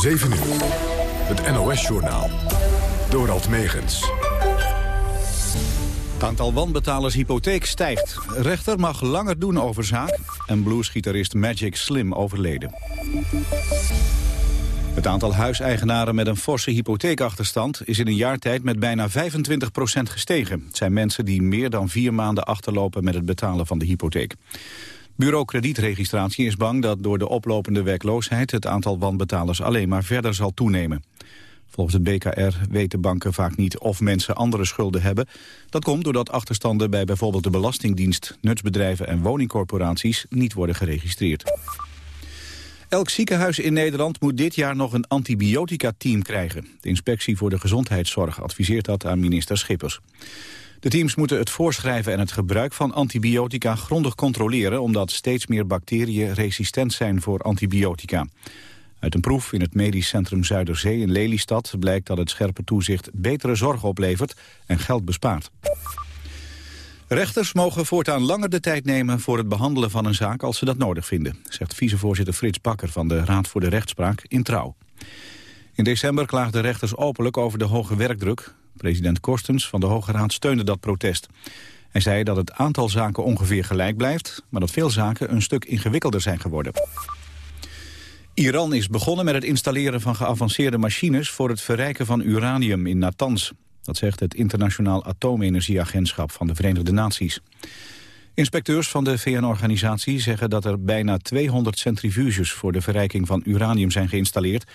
7 uur. Het NOS-journaal. Dorald Megens. Het aantal wanbetalers hypotheek stijgt. Rechter mag langer doen over zaak. En bluesgitarist Magic Slim overleden. Het aantal huiseigenaren met een forse hypotheekachterstand... is in een jaar tijd met bijna 25% gestegen. Het zijn mensen die meer dan vier maanden achterlopen... met het betalen van de hypotheek. Bureau kredietregistratie is bang dat door de oplopende werkloosheid... het aantal wanbetalers alleen maar verder zal toenemen. Volgens het BKR weten banken vaak niet of mensen andere schulden hebben. Dat komt doordat achterstanden bij bijvoorbeeld de Belastingdienst... nutsbedrijven en woningcorporaties niet worden geregistreerd. Elk ziekenhuis in Nederland moet dit jaar nog een antibiotica-team krijgen. De Inspectie voor de Gezondheidszorg adviseert dat aan minister Schippers. De teams moeten het voorschrijven en het gebruik van antibiotica grondig controleren... omdat steeds meer bacteriën resistent zijn voor antibiotica. Uit een proef in het medisch centrum Zuiderzee in Lelystad... blijkt dat het scherpe toezicht betere zorg oplevert en geld bespaart. Rechters mogen voortaan langer de tijd nemen voor het behandelen van een zaak als ze dat nodig vinden, zegt vicevoorzitter Frits Bakker van de Raad voor de Rechtspraak in Trouw. In december klaagden rechters openlijk over de hoge werkdruk. President Korstens van de Hoge Raad steunde dat protest. Hij zei dat het aantal zaken ongeveer gelijk blijft, maar dat veel zaken een stuk ingewikkelder zijn geworden. Iran is begonnen met het installeren van geavanceerde machines voor het verrijken van uranium in Natanz. Dat zegt het Internationaal Atoomenergieagentschap van de Verenigde Naties. Inspecteurs van de VN-organisatie zeggen dat er bijna 200 centrifuges voor de verrijking van uranium zijn geïnstalleerd.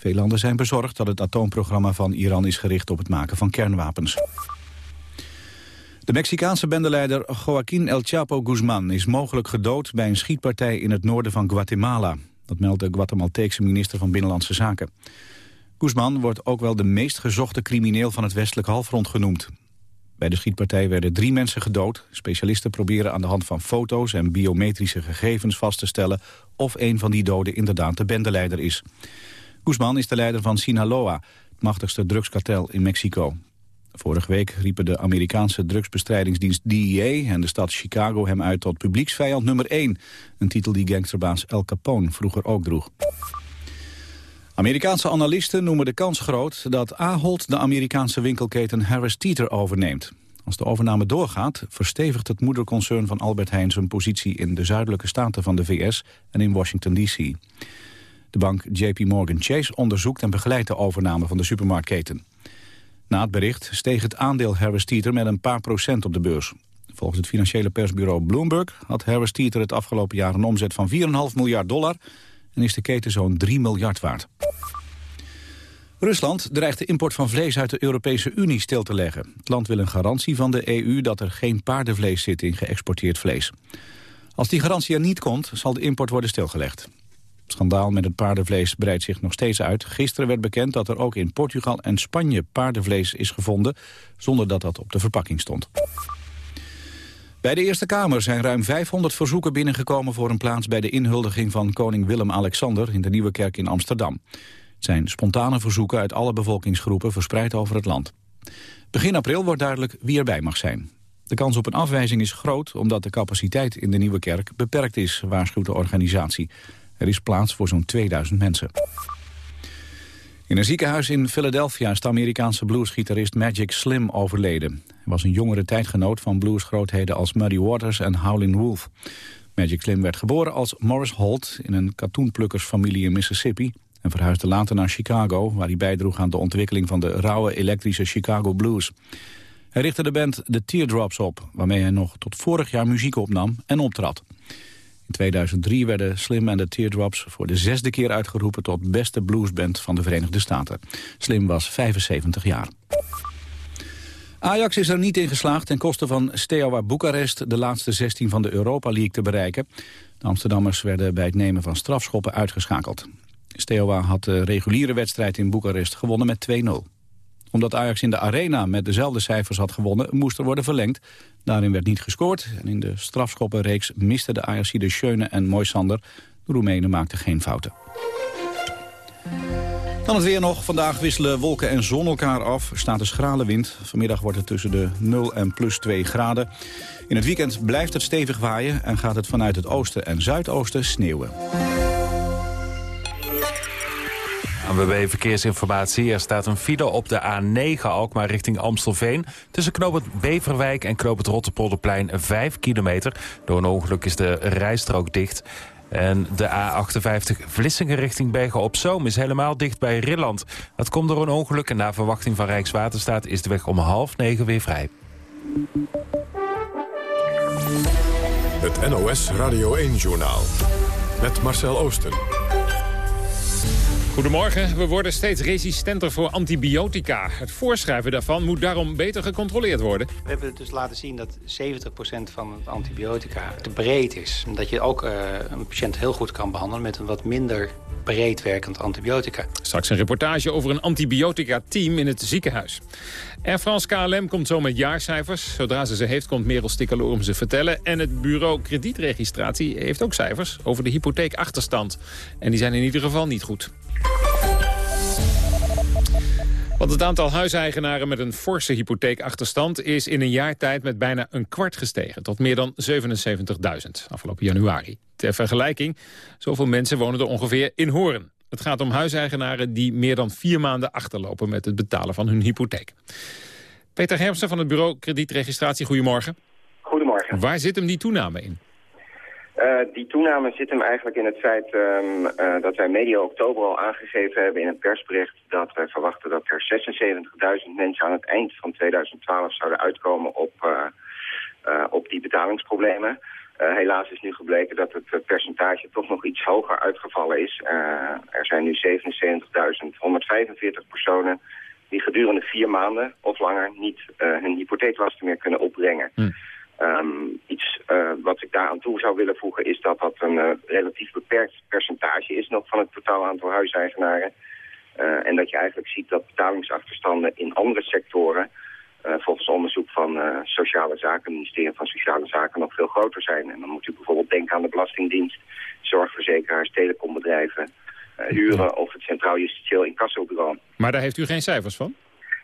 Veel landen zijn bezorgd dat het atoomprogramma van Iran is gericht op het maken van kernwapens. De Mexicaanse bendeleider Joaquín El Chapo Guzman is mogelijk gedood bij een schietpartij in het noorden van Guatemala. Dat meldt de Guatemalteekse minister van Binnenlandse Zaken. Guzman wordt ook wel de meest gezochte crimineel van het westelijk halfrond genoemd. Bij de schietpartij werden drie mensen gedood. Specialisten proberen aan de hand van foto's en biometrische gegevens vast te stellen... of een van die doden inderdaad de bendeleider is. Guzman is de leider van Sinaloa, het machtigste drugskartel in Mexico. Vorige week riepen de Amerikaanse drugsbestrijdingsdienst DEA en de stad Chicago hem uit tot publieksvijand nummer 1. Een titel die gangsterbaas El Capone vroeger ook droeg. Amerikaanse analisten noemen de kans groot dat Ahold de Amerikaanse winkelketen Harris Teeter overneemt. Als de overname doorgaat, verstevigt het moederconcern van Albert Heijn zijn positie in de zuidelijke staten van de VS en in Washington D.C. De bank JP Morgan Chase onderzoekt en begeleidt de overname van de supermarktketen. Na het bericht steeg het aandeel Harris Teeter met een paar procent op de beurs. Volgens het financiële persbureau Bloomberg had Harris Teeter het afgelopen jaar een omzet van 4,5 miljard dollar en is de keten zo'n 3 miljard waard. Rusland dreigt de import van vlees uit de Europese Unie stil te leggen. Het land wil een garantie van de EU dat er geen paardenvlees zit in geëxporteerd vlees. Als die garantie er niet komt, zal de import worden stilgelegd. Het schandaal met het paardenvlees breidt zich nog steeds uit. Gisteren werd bekend dat er ook in Portugal en Spanje paardenvlees is gevonden... zonder dat dat op de verpakking stond. Bij de Eerste Kamer zijn ruim 500 verzoeken binnengekomen... voor een plaats bij de inhuldiging van koning Willem-Alexander... in de Nieuwe Kerk in Amsterdam. Het zijn spontane verzoeken uit alle bevolkingsgroepen verspreid over het land. Begin april wordt duidelijk wie erbij mag zijn. De kans op een afwijzing is groot omdat de capaciteit in de Nieuwe Kerk beperkt is, waarschuwt de organisatie. Er is plaats voor zo'n 2000 mensen. In een ziekenhuis in Philadelphia is de Amerikaanse bluesgitarist Magic Slim overleden. Hij was een jongere tijdgenoot van bluesgrootheden als Muddy Waters en Howlin' Wolf. Magic Slim werd geboren als Morris Holt in een katoenplukkersfamilie in Mississippi... en verhuisde later naar Chicago, waar hij bijdroeg aan de ontwikkeling van de rauwe elektrische Chicago Blues. Hij richtte de band The Teardrops op, waarmee hij nog tot vorig jaar muziek opnam en optrad. In 2003 werden Slim en de Teardrops voor de zesde keer uitgeroepen tot beste bluesband van de Verenigde Staten. Slim was 75 jaar. Ajax is er niet in geslaagd ten koste van Steaua Boekarest de laatste 16 van de Europa League te bereiken. De Amsterdammers werden bij het nemen van strafschoppen uitgeschakeld. Steaua had de reguliere wedstrijd in Boekarest gewonnen met 2-0 omdat Ajax in de arena met dezelfde cijfers had gewonnen, moest er worden verlengd. Daarin werd niet gescoord en in de strafschoppenreeks misten de Ajaxide Schöne en Moisander. De Roemenen maakten geen fouten. Dan het weer nog. Vandaag wisselen wolken en zon elkaar af. Er staat een schrale wind. Vanmiddag wordt het tussen de 0 en plus 2 graden. In het weekend blijft het stevig waaien... en gaat het vanuit het oosten en zuidoosten sneeuwen. ANWB Verkeersinformatie. Er staat een file op de A9 Alkmaar richting Amstelveen. Tussen knooppunt Beverwijk en knooppunt Rotterpolderplein 5 kilometer. Door een ongeluk is de rijstrook dicht. En de A58 Vlissingen richting Bergen op Zoom is helemaal dicht bij Rilland. Dat komt door een ongeluk en na verwachting van Rijkswaterstaat is de weg om half negen weer vrij. Het NOS Radio 1-journaal. Met Marcel Oosten. Goedemorgen. We worden steeds resistenter voor antibiotica. Het voorschrijven daarvan moet daarom beter gecontroleerd worden. We hebben dus laten zien dat 70% van het antibiotica te breed is. Dat je ook uh, een patiënt heel goed kan behandelen met een wat minder breed werkend antibiotica. Straks een reportage over een antibiotica-team in het ziekenhuis. Air France KLM komt zo met jaarcijfers. Zodra ze ze heeft, komt Merel Stikkeloor ze vertellen. En het bureau kredietregistratie heeft ook cijfers over de hypotheekachterstand. En die zijn in ieder geval niet goed. Want het aantal huiseigenaren met een forse hypotheekachterstand... is in een jaar tijd met bijna een kwart gestegen... tot meer dan 77.000 afgelopen januari. Ter vergelijking, zoveel mensen wonen er ongeveer in Horen. Het gaat om huiseigenaren die meer dan vier maanden achterlopen... met het betalen van hun hypotheek. Peter Hermsen van het bureau kredietregistratie, goedemorgen. Goedemorgen. Waar zit hem die toename in? Uh, die toename zit hem eigenlijk in het feit um, uh, dat wij medio oktober al aangegeven hebben in een persbericht dat wij verwachten dat er 76.000 mensen aan het eind van 2012 zouden uitkomen op, uh, op die betalingsproblemen. helaas is nu gebleken dat het percentage toch nog iets hoger uitgevallen is. er zijn nu 77.145 personen die gedurende vier maanden of langer niet hun hypotheeklasten meer kunnen opbrengen. Hm. Um, iets uh, wat ik daar aan toe zou willen voegen is dat dat een uh, relatief beperkt percentage is nog van het totaal aantal huiseigenaren. Uh, en dat je eigenlijk ziet dat betalingsachterstanden in andere sectoren, volgens onderzoek van Sociale Zaken, ministerie van Sociale Zaken, nog veel groter zijn. En dan moet u bijvoorbeeld denken aan de Belastingdienst, zorgverzekeraars, telecombedrijven, huren of het Centraal Justitieel Incassobureau. Maar daar heeft u geen cijfers van?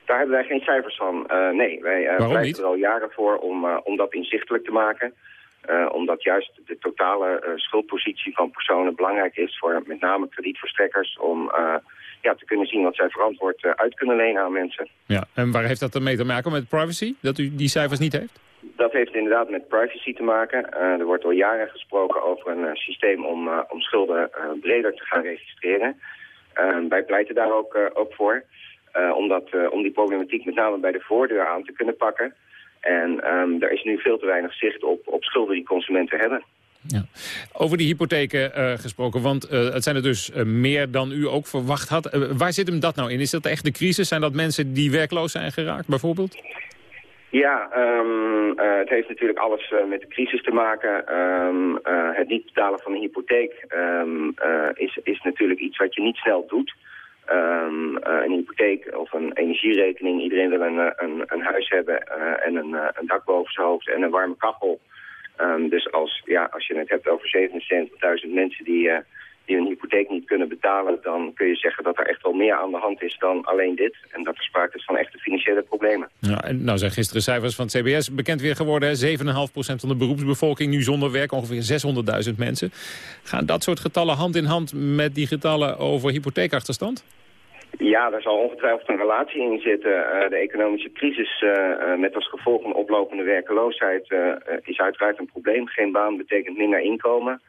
Daar hebben wij geen cijfers van. Uh, nee, wij pleiten er al jaren voor om, uh, om dat inzichtelijk te maken. omdat juist de totale schuldpositie van personen belangrijk is voor met name kredietverstrekkers. Om ja, te kunnen zien wat zij verantwoord uit kunnen lenen aan mensen. Ja, en waar heeft dat dan mee te maken met privacy? Dat u die cijfers niet heeft? Dat heeft inderdaad met privacy te maken. er wordt al jaren gesproken over een systeem om, om schulden breder te gaan registreren. wij pleiten daar ook, ook voor. Uh, om, dat, uh, om die problematiek met name bij de voordeur aan te kunnen pakken. En um, er is nu veel te weinig zicht op, op schulden die consumenten hebben. Ja. Over die hypotheken uh, gesproken, want het zijn er dus meer dan u ook verwacht had. waar zit hem dat nou in? Is dat echt de crisis? Zijn dat mensen die werkloos zijn geraakt bijvoorbeeld? Ja, um, het heeft natuurlijk alles met de crisis te maken. Um, het niet betalen van een hypotheek is, is natuurlijk iets wat je niet snel doet. Um, een hypotheek of een energierekening. Iedereen wil een, eh, een, een huis hebben uh, en een, een dak boven zijn hoofd en een warme kachel. Um, dus als, ja, als je het hebt over 77.000 mensen die, die hun hypotheek niet kunnen betalen... dan kun je zeggen dat er echt wel meer aan de hand is dan alleen dit. En dat er sprake is van echte financiële problemen. Ja, en nou zijn gisteren cijfers van het CBS bekend weer geworden. 7,5% van de beroepsbevolking nu zonder werk, ongeveer 600.000 mensen. Gaan dat soort getallen hand in hand met die getallen over hypotheekachterstand? Ja, daar zal ongetwijfeld een relatie in zitten. Uh, de economische crisis uh, met als gevolg een oplopende werkeloosheid is uiteraard een probleem. Geen baan betekent minder inkomen.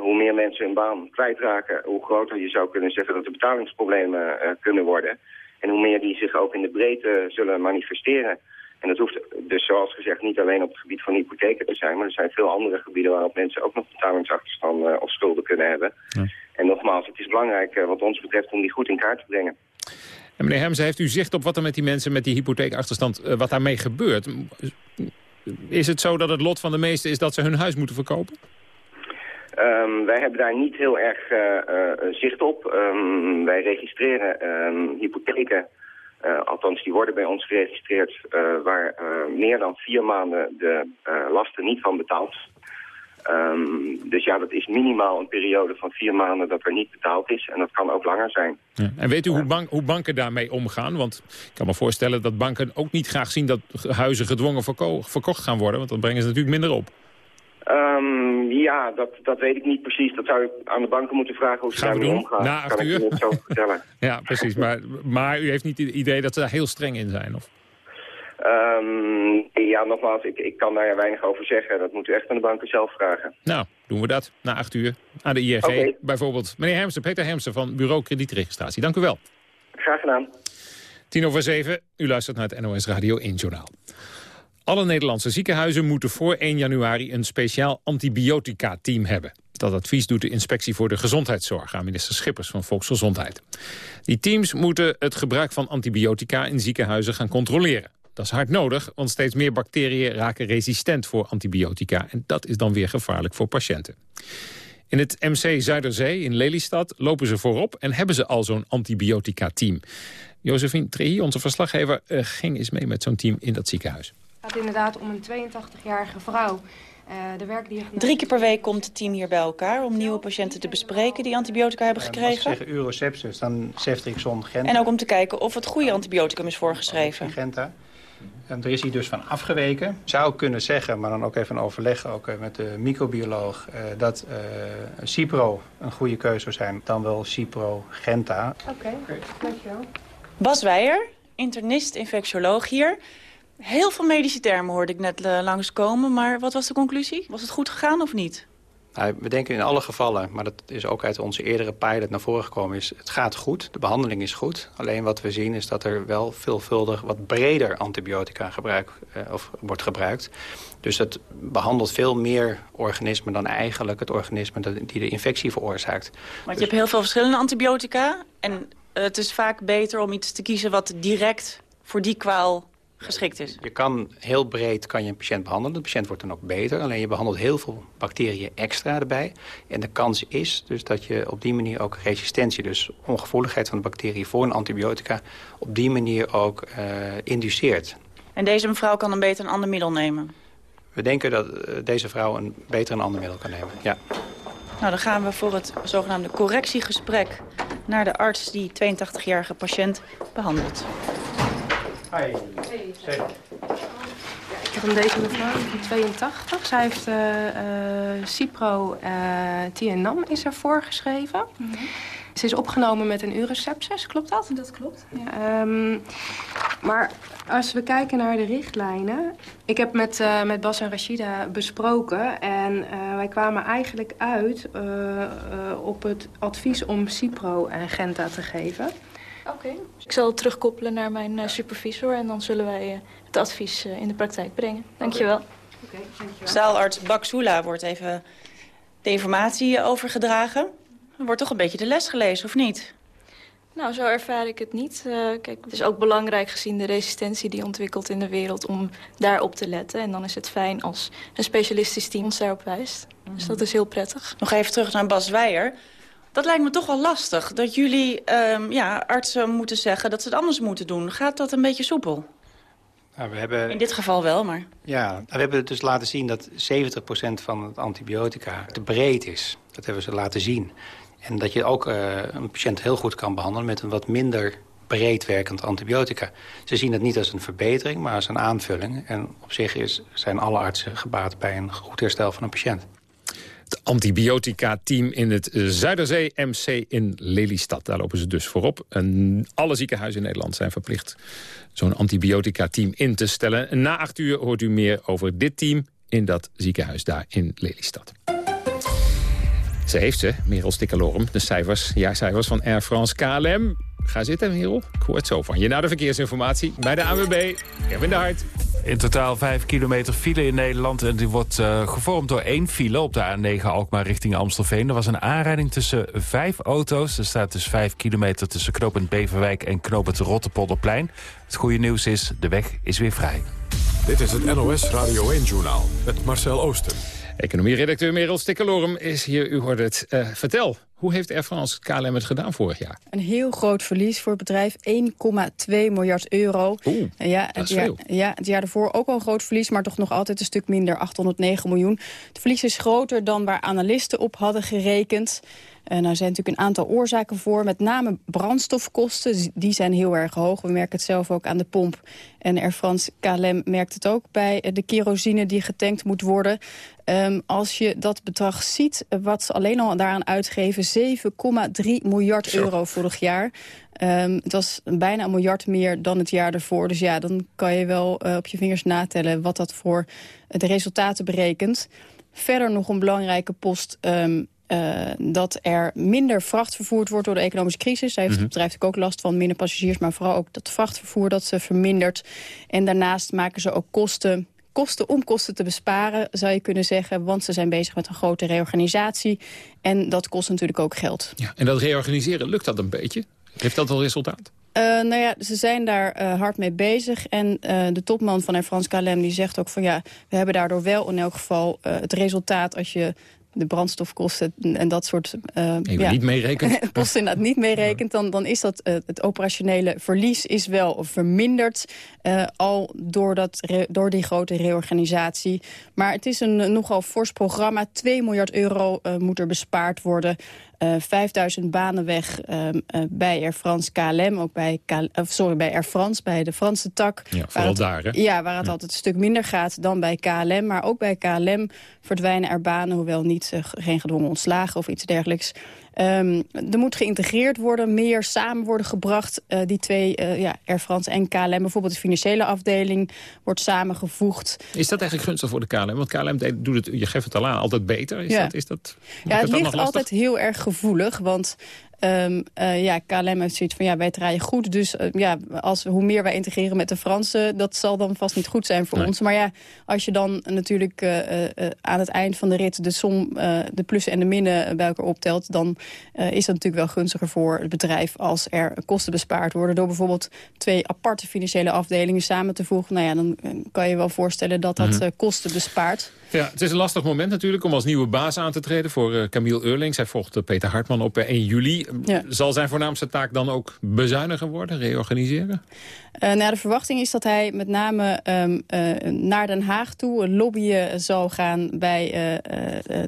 Hoe meer mensen hun baan kwijtraken, hoe groter je zou kunnen zeggen dat de betalingsproblemen kunnen worden. En hoe meer die zich ook in de breedte zullen manifesteren. En dat hoeft dus zoals gezegd niet alleen op het gebied van hypotheken te zijn... maar er zijn veel andere gebieden waarop mensen ook nog betalingsachterstanden of schulden kunnen hebben. Ja. En nogmaals, het is belangrijk wat ons betreft om die goed in kaart te brengen. En meneer Hemse, heeft u zicht op wat er met die mensen met die hypotheekachterstand, wat daarmee gebeurt? Is het zo dat het lot van de meesten is dat ze hun huis moeten verkopen? Um, wij hebben daar niet heel erg uh, zicht op. Um, wij registreren um, hypotheken, althans die worden bij ons geregistreerd, waar meer dan vier maanden de lasten niet van betaald Um, dus ja, dat is minimaal een periode van vier maanden dat er niet betaald is. En dat kan ook langer zijn. Ja. En weet u hoe, bank, hoe, banken daarmee omgaan? Want ik kan me voorstellen dat banken ook niet graag zien dat huizen gedwongen verko verkocht gaan worden. Want dan brengen ze natuurlijk minder op. Um, ja, dat, dat weet ik niet precies. Dat zou ik aan de banken moeten vragen hoe ze daarmee omgaan. Na acht kan uur? ik zo vertellen. Ja, precies. Maar, maar u heeft niet het idee dat ze daar heel streng in zijn? Of? Um, ja, nogmaals, ik, ik kan daar weinig over zeggen. Dat moet u echt aan de banken zelf vragen. Nou, doen we dat. Na acht uur. Aan de Oké. bijvoorbeeld. Meneer Hermsen, Peter Hermsen van Bureau Kredietregistratie. Dank u wel. Graag gedaan. Tien over zeven. U luistert naar het NOS Radio 1 Journaal. Alle Nederlandse ziekenhuizen moeten voor 1 januari een speciaal antibiotica-team hebben. Dat advies doet de Inspectie voor de Gezondheidszorg aan minister Schippers van Volksgezondheid. Die teams moeten het gebruik van antibiotica in ziekenhuizen gaan controleren. Dat is hard nodig, want steeds meer bacteriën raken resistent voor antibiotica. En dat is dan weer gevaarlijk voor patiënten. In het MC Zuiderzee in Lelystad lopen ze voorop en hebben ze al zo'n antibiotica-team. Josephine Trehi, onze verslaggever, eh, ging eens mee met zo'n team in dat ziekenhuis. Het gaat inderdaad om een 82-jarige vrouw. Uh, de werkdiagnose... Drie keer per week komt het team hier bij elkaar om nieuwe patiënten te bespreken die antibiotica hebben Als ik gekregen. zeg dan ceftriaxon Genta. En ook om te kijken of het goede antibioticum is voorgeschreven. Genta. En er is hier dus van afgeweken. Zou kunnen zeggen, maar dan ook even overleggen ook eh, met de microbioloog... Uh, dat uh, Cipro een goede keuze zou zijn, dan wel Cipro Genta. Oké, okay. dankjewel. Bas Weijer, internist, infectioloog hier. Heel veel medische termen hoorde ik net uh, langskomen, maar wat was de conclusie? Was het goed gegaan of niet? Nou, we denken in alle gevallen, maar dat is ook uit onze eerdere pilot naar voren gekomen... is het gaat goed, de behandeling is goed. Alleen wat we zien is dat er wel veelvuldig wat breder antibiotica gebruik, uh, of wordt gebruikt. Dus het behandelt veel meer organismen dan eigenlijk het organisme die de infectie veroorzaakt. Want je dus... hebt heel veel verschillende antibiotica en het is vaak beter om iets te kiezen wat direct voor die kwaal geschikt is. Je kan heel breed kan je een patiënt behandelen. De patiënt wordt dan ook beter. Alleen je behandelt heel veel bacteriën extra erbij. En de kans is dus dat je op die manier ook resistentie... dus ongevoeligheid van de bacterie voor een antibiotica... op die manier ook uh, induceert. En deze mevrouw kan dan beter een ander middel nemen? We denken dat uh, deze vrouw een, beter een ander middel kan nemen, ja. Nou, dan gaan we voor het zogenaamde correctiegesprek... naar de arts die 82-jarige patiënt behandelt. Hi. Hey. Ik heb hem deze mevrouw, die 82. Zij heeft uh, uh, Cipro uh, TNAM is er voorgeschreven. Mm -hmm. Ze is opgenomen met een urosepsis, klopt dat? Dat klopt, ja. um, maar als we kijken naar de richtlijnen... Ik heb met, uh, met Bas en Rashida besproken... en uh, wij kwamen eigenlijk uit uh, op het advies om Cipro en Genta te geven... Oké. Okay. Ik zal het terugkoppelen naar mijn uh, supervisor... en dan zullen wij uh, het advies uh, in de praktijk brengen. Dankjewel. Oké, okay, dankjewel. Zaalarts Baksula wordt even de informatie overgedragen. Er wordt toch een beetje de les gelezen, of niet? Nou, zo ervaar ik het niet. Uh, kijk, het is ook belangrijk gezien de resistentie die ontwikkelt in de wereld... om daarop te letten. En dan is het fijn als een specialistisch team ons daarop wijst. Mm -hmm. Dus dat is heel prettig. Nog even terug naar Bas Weijer. Dat lijkt me toch wel lastig, dat jullie um, ja, artsen moeten zeggen dat ze het anders moeten doen. Gaat dat een beetje soepel? Nou, we hebben, In dit geval wel, maar... Ja, we hebben dus laten zien dat 70% van het antibiotica te breed is. Dat hebben ze laten zien. En dat je ook uh, een patiënt heel goed kan behandelen met een wat minder breed werkend antibiotica. Ze zien het niet als een verbetering, maar als een aanvulling. En op zich is, zijn alle artsen gebaat bij een goed herstel van een patiënt. Antibiotica-team in het Zuiderzee MC in Lelystad. Daar lopen ze dus voorop. En alle ziekenhuizen in Nederland zijn verplicht zo'n antibiotica-team in te stellen. Na acht uur hoort u meer over dit team in dat ziekenhuis daar in Lelystad. Ze heeft ze, Merel Stikkelorum, de cijfers, jaarcijfers van Air France KLM. Ga zitten, Merel. Ik hoor het zo van je. Na de verkeersinformatie bij de ANWB. Kevin de Hart. In totaal 5 kilometer file in Nederland. En die wordt uh, gevormd door één file op de A9 Alkmaar richting Amstelveen. Er was een aanrijding tussen vijf auto's. Er staat dus 5 kilometer tussen knooppunt Beverwijk en knooppunt Rotterpolderplein. Het goede nieuws is, de weg is weer vrij. Dit is het NOS Radio 1-journaal met Marcel Oosten. Economie-redacteur Merel Stikkelorum is hier. U hoorde het. Uh, vertel, hoe heeft Air France KLM het gedaan vorig jaar? Een heel groot verlies voor het bedrijf, 1,2 miljard euro. Oeh, ja, dat is het jaar, veel. Ja, het jaar ervoor ook al een groot verlies, maar toch nog altijd een stuk minder, 809 miljoen. Het verlies is groter dan waar analisten op hadden gerekend. Nou zijn natuurlijk een aantal oorzaken voor. Met name brandstofkosten, die zijn heel erg hoog. We merken het zelf ook aan de pomp. En Air France KLM merkt het ook bij de kerosine die getankt moet worden. Ehm, als je dat bedrag ziet, wat ze alleen al daaraan uitgeven... 7,3 miljard euro vorig jaar. Um, het was bijna een miljard meer dan het jaar ervoor. Dus ja, dan kan je wel uh, op je vingers natellen wat dat voor de resultaten berekent. Verder nog een belangrijke post um, uh, dat er minder vracht vervoerd wordt door de economische crisis. Daar heeft het bedrijf natuurlijk ook last van, minder passagiers... maar vooral ook dat vrachtvervoer dat ze vermindert. En daarnaast maken ze ook kosten kosten om kosten te besparen, zou je kunnen zeggen. Want ze zijn bezig met een grote reorganisatie. En dat kost natuurlijk ook geld. Ja, en dat reorganiseren, lukt dat een beetje? Heeft dat al resultaat? Uh, nou ja, ze zijn daar uh, hard mee bezig. En uh, de topman van Air France KLM die zegt ook van ja... we hebben daardoor wel in elk geval het resultaat... als je de brandstofkosten en dat soort... Uh, ja, niet meerekent. kosten inderdaad niet meerekent, dan, dan is dat uh, het operationele verlies is wel verminderd. Uh, al door, dat, door die grote reorganisatie. Maar het is een nogal fors programma. 2 miljard euro moet er bespaard worden. Uh, 5000 banen weg uh, uh, bij Air France KLM, ook bij, KL, sorry, bij Air France, bij de Franse tak. Ja, vooral het, daar, hè? Ja, waar het ja. altijd een stuk minder gaat dan bij KLM. Maar ook bij KLM verdwijnen er banen, hoewel niet, geen gedwongen ontslagen of iets dergelijks. Um, er moet geïntegreerd worden, meer samen worden gebracht. Uh, die twee, uh, ja, Air France en KLM, bijvoorbeeld de financiële afdeling, wordt samengevoegd. Is dat eigenlijk gunstig voor de KLM? Want KLM doet het, je geeft het al aan, altijd beter. Is ja. dat, is dat, ja, het, het ligt altijd heel erg gevoelig, want Um, uh, ja, KLM heeft zoiets van, ja, wij draaien goed. Dus uh, ja, als, hoe meer wij integreren met de Fransen... dat zal dan vast niet goed zijn voor nee. ons. Maar ja, als je dan natuurlijk uh, aan het eind van de rit... de som, de plussen en de minnen bij elkaar optelt... dan is dat natuurlijk wel gunstiger voor het bedrijf... als er kosten bespaard worden... door bijvoorbeeld twee aparte financiële afdelingen samen te voegen. Nou ja, dan kan je wel voorstellen dat dat -hmm. kosten bespaart. Ja, het is een lastig moment natuurlijk om als nieuwe baas aan te treden voor Camille Eurlings. Hij volgt Peter Hartman op uh, 1 juli. Ja. Zal zijn voornaamste taak dan ook bezuinigen worden, reorganiseren? Uh, nou, de verwachting is dat hij met name um, naar Den Haag toe lobbyen zal gaan bij,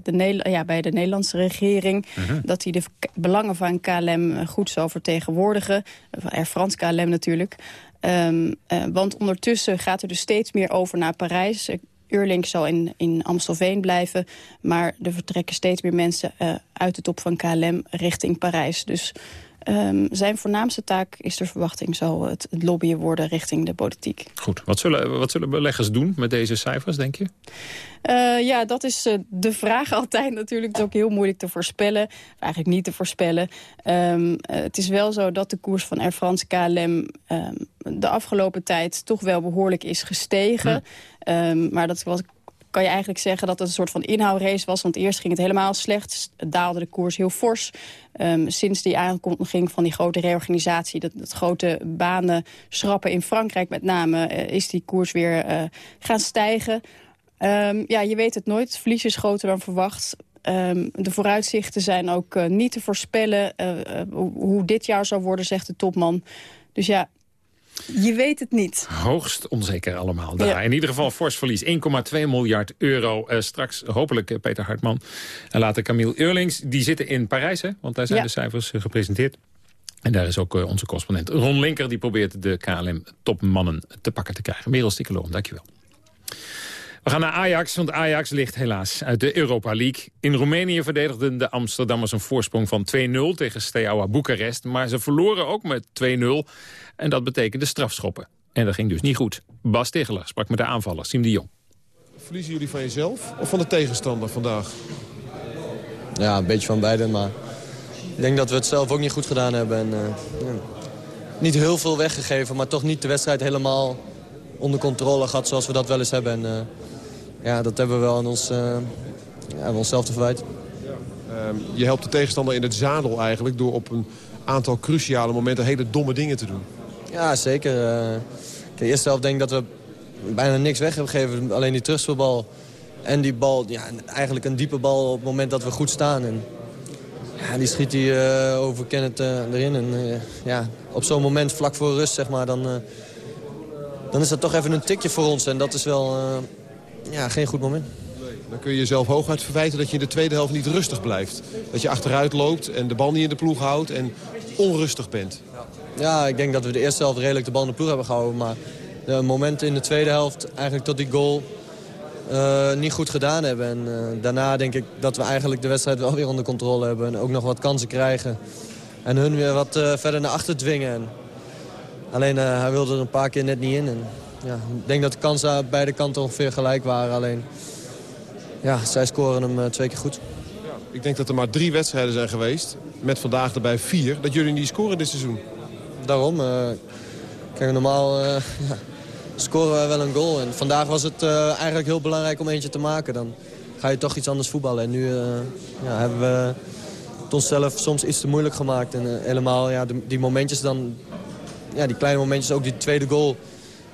de, Nederla ja, bij de Nederlandse regering. -huh. Dat hij de belangen van KLM goed zal vertegenwoordigen. Air France KLM natuurlijk. Um, want ondertussen gaat er dus steeds meer over naar Parijs. Eurlink zal in, in Amstelveen blijven. Maar er vertrekken steeds meer mensen uh, uit de top van KLM richting Parijs. Dus um, zijn voornaamste taak is de verwachting... zal het, het lobbyen worden richting de politiek. Goed. Wat zullen, wat zullen beleggers doen met deze cijfers, denk je? Uh, ja, dat is uh, de vraag altijd natuurlijk. Het is ook heel moeilijk te voorspellen. Eigenlijk niet te voorspellen. Um, uh, het is wel zo dat de koers van Air France KLM... Um, de afgelopen tijd toch wel behoorlijk is gestegen. Hm. Um, maar dat was, kan je eigenlijk zeggen dat het een soort van inhoudrace was. Want eerst ging het helemaal slecht. Daalde de koers heel fors. Um, sinds die aankondiging van die grote reorganisatie... dat, dat grote banen schrappen in Frankrijk met name... Uh, is die koers weer uh, gaan stijgen. Um, ja, je weet het nooit. Verlies is groter dan verwacht. Um, de vooruitzichten zijn ook uh, niet te voorspellen. hoe dit jaar zal worden, zegt de topman. Dus ja, je weet het niet. Hoogst onzeker allemaal. Daar. Ja. In ieder geval fors verlies. 1,2 miljard euro. Uh, straks hopelijk uh, Peter Hartman. En later Camille Eurlings. Die zitten in Parijs, hè? want daar zijn ja. de cijfers uh, gepresenteerd. En daar is ook onze correspondent Ron Linker. Die probeert de KLM-topmannen te pakken te krijgen. Merel Stikkeloom, dankjewel. We gaan naar Ajax, want Ajax ligt helaas uit de Europa League. In Roemenië verdedigden de Amsterdammers een voorsprong van 2-0 tegen Steaua Boekarest. Maar ze verloren ook met 2-0 en dat betekende strafschoppen. En dat ging dus niet goed. Bas Tegeler sprak met de aanvaller, Siem de Jong. Verliezen jullie van jezelf of van de tegenstander vandaag? Ja, een beetje van beide, maar ik denk dat we het zelf ook niet goed gedaan hebben. En, uh, ja, niet heel veel weggegeven, maar toch niet de wedstrijd helemaal onder controle gehad zoals we dat wel eens hebben. En, uh, ja, dat hebben we wel aan, ons, uh, ja, aan onszelf te verwijten. Um, je helpt de tegenstander in het zadel eigenlijk door op een aantal cruciale momenten hele domme dingen te doen. Ja, zeker. De eerste helft denk ik dat we bijna niks weg hebben gegeven. Alleen die terugspeelbal en die bal, ja, eigenlijk een diepe bal op het moment dat we goed staan. En, ja, die schiet hij uh, over Kenneth uh, erin. En uh, ja, op zo'n moment, vlak voor rust, zeg maar, dan, dan is dat toch even een tikje voor ons. En dat is wel ja, geen goed moment. Dan kun je jezelf hooguit verwijten dat je in de tweede helft niet rustig blijft. Dat je achteruit loopt en de bal niet in de ploeg houdt en onrustig bent. Ja, ik denk dat we de eerste helft redelijk de bal in de ploeg hebben gehouden. Maar de momenten in de tweede helft, eigenlijk tot die goal, uh, niet goed gedaan hebben. En uh, daarna denk ik dat we eigenlijk de wedstrijd wel weer onder controle hebben. En ook nog wat kansen krijgen. En hun weer wat uh, verder naar achter dwingen. En alleen hij wilde er een paar keer net niet in. En, ja, ik denk dat de kansen aan beide kanten ongeveer gelijk waren. Alleen, ja, zij scoren hem twee keer goed. Ja, ik denk dat er maar drie wedstrijden zijn geweest. Met vandaag erbij vier. Dat jullie niet scoren dit seizoen. Daarom. kijk, normaal... ja scoren we wel een goal. En vandaag was het uh, eigenlijk heel belangrijk om eentje te maken. Dan ga je toch iets anders voetballen. En nu uh, ja, hebben we het onszelf soms iets te moeilijk gemaakt. En uh, helemaal ja, de, die momentjes dan... Ja, die kleine momentjes, ook die tweede goal.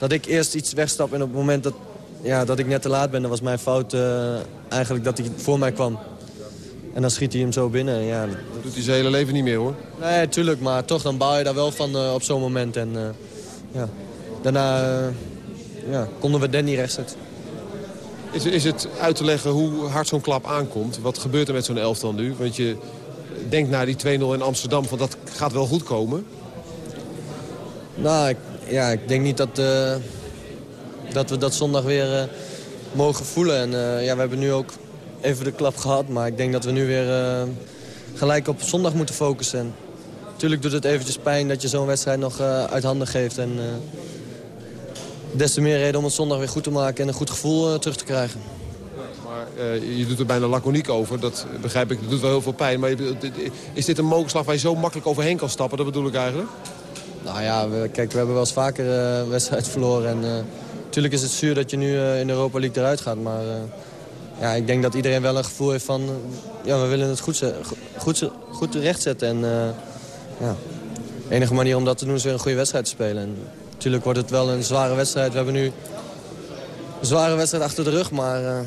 Dat ik eerst iets wegstap en op het moment dat, ja, dat ik net te laat ben... dan was mijn fout eigenlijk dat hij voor mij kwam. En dan schiet hij hem zo binnen. Ja. Dat doet hij zijn hele leven niet meer, hoor. Nee, tuurlijk. Maar toch, dan bouw je daar wel van op zo'n moment. En ja, daarna ja, konden we Danny rechtzetten. Is, is het uit te leggen hoe hard zo'n klap aankomt? Wat gebeurt er met zo'n elftal nu? Want je denkt naar die 2-0 in Amsterdam van dat gaat wel goed komen. Nou, ik, ja, ik denk niet dat, uh, dat we dat zondag weer uh, mogen voelen. En uh, ja, we hebben nu ook even de klap gehad. Maar ik denk dat we nu weer gelijk op zondag moeten focussen. En natuurlijk doet het eventjes pijn dat je zo'n wedstrijd nog uit handen geeft. En des te meer reden om het zondag weer goed te maken en een goed gevoel terug te krijgen. Maar je doet er bijna laconiek over, dat begrijp ik, dat doet wel heel veel pijn. Maar is dit een mokerslag waar je zo makkelijk overheen kan stappen, dat bedoel ik eigenlijk? Nou ja, we, kijk, we hebben wel eens vaker uh, wedstrijd verloren. En natuurlijk is het zuur dat je nu in de Europa League eruit gaat. Maar ja, ik denk dat iedereen wel een gevoel heeft van, ja, we willen het goed, goed, goed rechtzetten. En ja, de enige manier om dat te doen is weer een goede wedstrijd te spelen. En, Natuurlijk wordt het wel een zware wedstrijd. We hebben nu een zware wedstrijd achter de rug. Maar ja,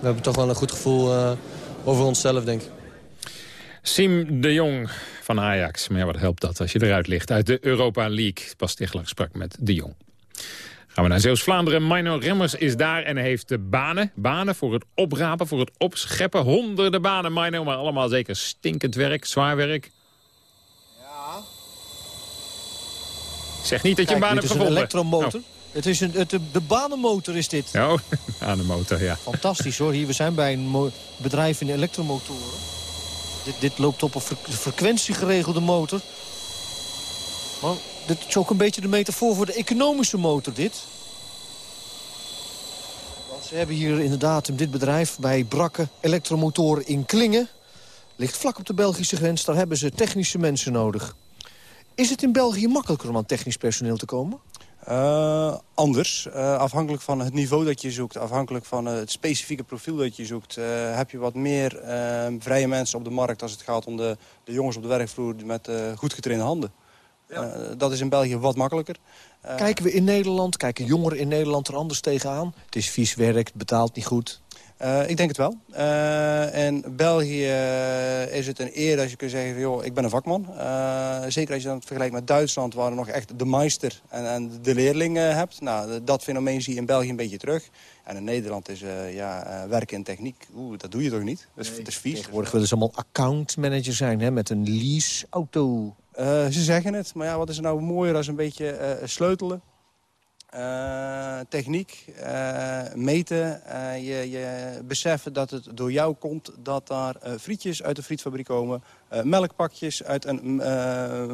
we hebben toch wel een goed gevoel over onszelf, denk ik. Siem de Jong van Ajax. Maar ja, wat helpt dat als je eruit ligt uit de Europa League? Bas Tichler sprak met de Jong. Gaan we naar Zeeuws-Vlaanderen. Mino Remmers is daar en heeft de banen. Banen voor het oprapen, voor het opscheppen. Honderden banen, Mino, maar allemaal zeker stinkend werk, zwaar werk. Zeg niet dat je een baan hebt gevonden. Het is een elektromotor. Oh. Het is een, het, de banenmotor is dit. Oh, banenmotor, ja. Fantastisch hoor. Hier, we zijn bij een bedrijf in elektromotoren. Dit, loopt op een frequentiegeregelde motor. Maar dit is ook een beetje de metafoor voor de economische motor, dit. Want ze hebben hier inderdaad dit bedrijf bij Brakke elektromotoren in Klingen. Ligt vlak op de Belgische grens. Daar hebben ze technische mensen nodig. Is het in België makkelijker om aan technisch personeel te komen? Uh, anders. Uh, afhankelijk van het niveau dat je zoekt, afhankelijk van uh, het specifieke profiel dat je zoekt... heb je wat meer vrije mensen op de markt als het gaat om de, de jongens op de werkvloer met goed getrainde handen. Ja. dat is in België wat makkelijker. Kijken we in Nederland, kijken jongeren in Nederland er anders tegenaan? Het is vies werk, het betaalt niet goed. Uh, ik denk het wel. Uh, in België is het een eer als je kunt zeggen... joh, ik ben een vakman. Uh, zeker als je dan het vergelijkt met Duitsland... waar je nog echt de meester en, en de leerling hebt. Nou, dat fenomeen zie je in België een beetje terug. En in Nederland is ja, werken in techniek... Oeh, dat doe je toch niet? Dat is, nee, is vies. Tegenwoordig willen ze allemaal accountmanager zijn hè, met een leaseauto. ze zeggen het, maar ja, wat is er nou mooier als een beetje sleutelen... Uh, techniek, uh, meten, uh, je, je beseffen dat het door jou komt dat daar frietjes uit de frietfabriek komen, melkpakjes uit een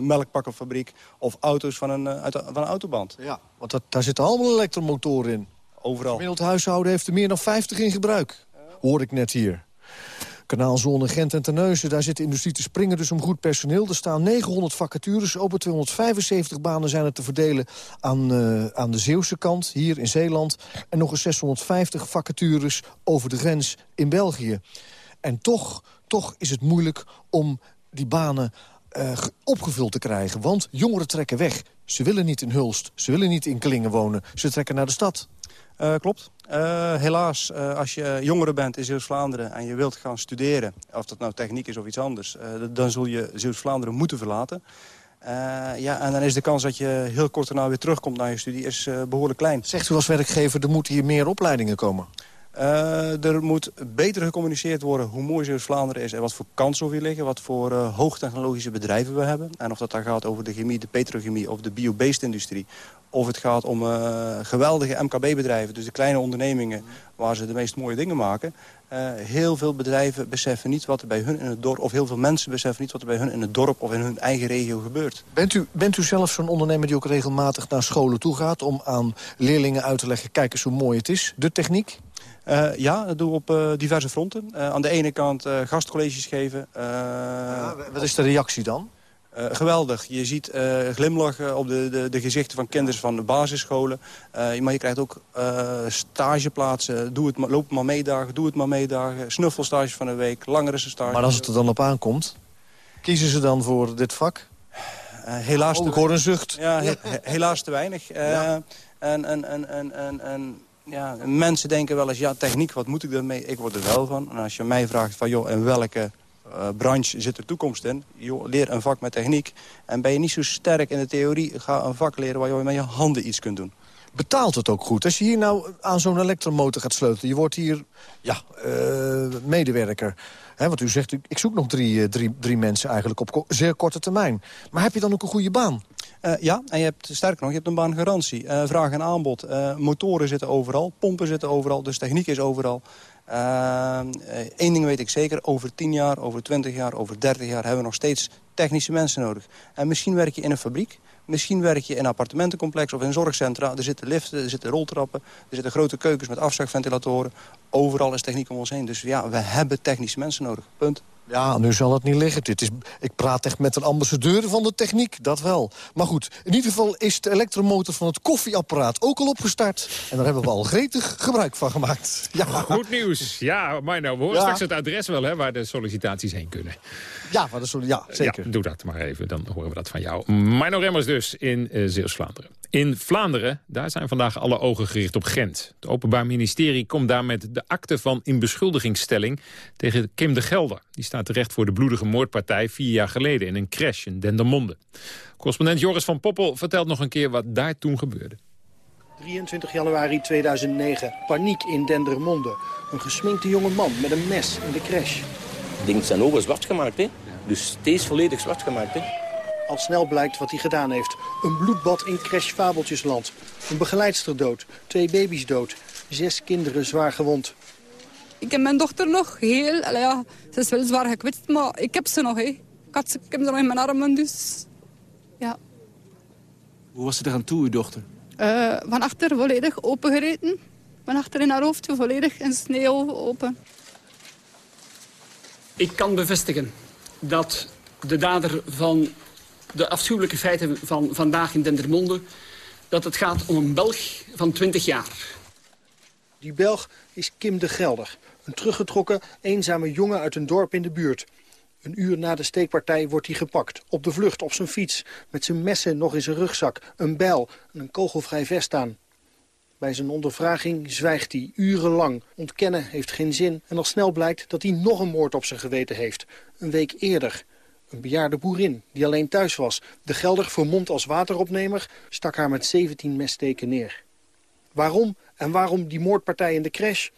melkpakkenfabriek of auto's van een, uit van een autoband. Ja, want dat, daar zitten allemaal elektromotoren in. Overal. Het gemiddeld huishouden heeft er meer dan 50 in gebruik, hoor ik net hier. Kanaalzone Gent en Terneuzen, daar zit de industrie te springen dus om goed personeel. Er staan 900 vacatures, open 275 banen zijn er te verdelen aan, uh, aan de Zeeuwse kant, hier in Zeeland. En nog eens 650 vacatures over de grens in België. En toch, toch is het moeilijk om die banen uh, opgevuld te krijgen. Want jongeren trekken weg. Ze willen niet in Hulst, ze willen niet in Klingen wonen. Ze trekken naar de stad. Uh, klopt. Uh, helaas, uh, als je jongere bent in Zeeuws-Vlaanderen en je wilt gaan studeren... of dat nou techniek is of iets anders... dan zul je Zeeuws-Vlaanderen moeten verlaten. ja, en dan is de kans dat je heel kort daarna weer terugkomt naar je studie is, behoorlijk klein. Zegt u als werkgever, er moeten hier meer opleidingen komen? Uh, er moet beter gecommuniceerd worden hoe mooi Zeeuws-Vlaanderen is... en wat voor kansen hier liggen, wat voor uh, hoogtechnologische bedrijven we hebben. En of dat dan gaat over de chemie, de petrochemie of de bio-based industrie... of het gaat om uh, geweldige MKB-bedrijven, dus de kleine ondernemingen... waar ze de meest mooie dingen maken. heel veel bedrijven beseffen niet wat er bij hun in het dorp... of heel veel mensen beseffen niet wat er bij hun in het dorp of in hun eigen regio gebeurt. Bent u, bent u zelf zo'n ondernemer die ook regelmatig naar scholen toe gaat... om aan leerlingen uit te leggen, kijk eens hoe mooi het is, de techniek? Uh, ja, dat doen we op uh, diverse fronten. Uh, aan de ene kant gastcolleges geven. Ja, wat is de reactie dan? geweldig. Je ziet glimlachen op de, de, de, gezichten van kinderen van de basisscholen. maar je krijgt ook stageplaatsen. Doe het maar, loop maar meedagen, doe het maar meedagen. Snuffelstages van een week, langere stage. Maar als het er dan op aankomt, kiezen ze dan voor dit vak? helaas oh, te... hoor een zucht. Ja, he, he, helaas te weinig. Ja. En, en, en, en, en ja, mensen denken wel eens, ja, techniek, wat moet ik ermee? Ik word er wel van. En als je mij vraagt van, joh, in welke uh, branche zit er toekomst in? Joh, leer een vak met techniek. En ben je niet zo sterk in de theorie, ga een vak leren waar je met je handen iets kunt doen. Betaalt het ook goed? Als je hier nou aan zo'n elektromotor gaat sleutelen... je wordt hier ja, uh, medewerker... Want u zegt, ik zoek nog drie, drie, drie mensen eigenlijk op zeer korte termijn. Maar heb je dan ook een goede baan? Uh, ja, en je hebt, sterker nog, je hebt een baangarantie. Uh, vraag en aanbod. Uh, motoren zitten overal, pompen zitten overal, dus techniek is overal. Eén ding weet ik zeker, over 10 jaar, over 20 jaar, over 30 jaar... hebben we nog steeds technische mensen nodig. En misschien werk je in een fabriek, misschien werk je in een appartementencomplex... of in zorgcentra, er zitten liften, er zitten roltrappen... er zitten grote keukens met afzuigventilatoren. Overal is techniek om ons heen. Dus ja, we hebben technische mensen nodig, punt. Ja, nu zal het niet liggen. Dit is, ik praat echt met een ambassadeur van de techniek, dat wel. Maar goed, in ieder geval is de elektromotor van het koffieapparaat ook al opgestart. En daar hebben we al gretig gebruik van gemaakt. Ja. Goed nieuws. Ja, maar nou, we horen ja. straks het adres wel, hè, waar de sollicitaties heen kunnen. Ja, waar de ja zeker. Ja, doe dat maar even, dan horen we dat van jou. Mino Remmers dus in uh, Zeeuws-Vlaanderen. In Vlaanderen, daar zijn vandaag alle ogen gericht op Gent. Het Openbaar Ministerie komt daar met de akte van inbeschuldigingsstelling tegen Kim de Gelder. Die staat terecht voor de bloedige moordpartij vier jaar geleden in een crash in Dendermonde. Correspondent Joris van Poppel vertelt nog een keer wat daar toen gebeurde. 23 januari 2009. Paniek in Dendermonde. Een gesminkte jonge man met een mes in de crash. Ding zijn ogen zwart gemaakt, hè? Dus steeds volledig zwart gemaakt, hè? Al snel blijkt wat hij gedaan heeft. Een bloedbad in Crash Fabeltjesland. Een begeleidster dood. Twee baby's dood. Zes kinderen zwaar gewond. Ik heb mijn dochter nog heel... Ja, ze is wel zwaar gekwetst, maar ik heb ze nog. Hè. Ik, had ze, ik heb ze nog in mijn armen, dus... Ja. Hoe was ze eraan toe, uw dochter? Uh, van achter volledig opengereten. Van achter in haar hoofd volledig in sneeuw open. Ik kan bevestigen dat de dader van de afschuwelijke feiten van vandaag in Dendermonde... dat het gaat om een Belg van 20 jaar. Die Belg is Kim de Gelder. Een teruggetrokken, eenzame jongen uit een dorp in de buurt. Een uur na de steekpartij wordt hij gepakt. Op de vlucht, op zijn fiets. Met zijn messen nog in zijn rugzak. Een bijl en een kogelvrij vest aan. Bij zijn ondervraging zwijgt hij urenlang. Ontkennen heeft geen zin. En al snel blijkt dat hij nog een moord op zijn geweten heeft. Een week eerder. Een bejaarde boerin die alleen thuis was. De gelder, vermomd als wateropnemer, stak haar met 17 messteken neer. Waarom en waarom die moordpartij in de crash?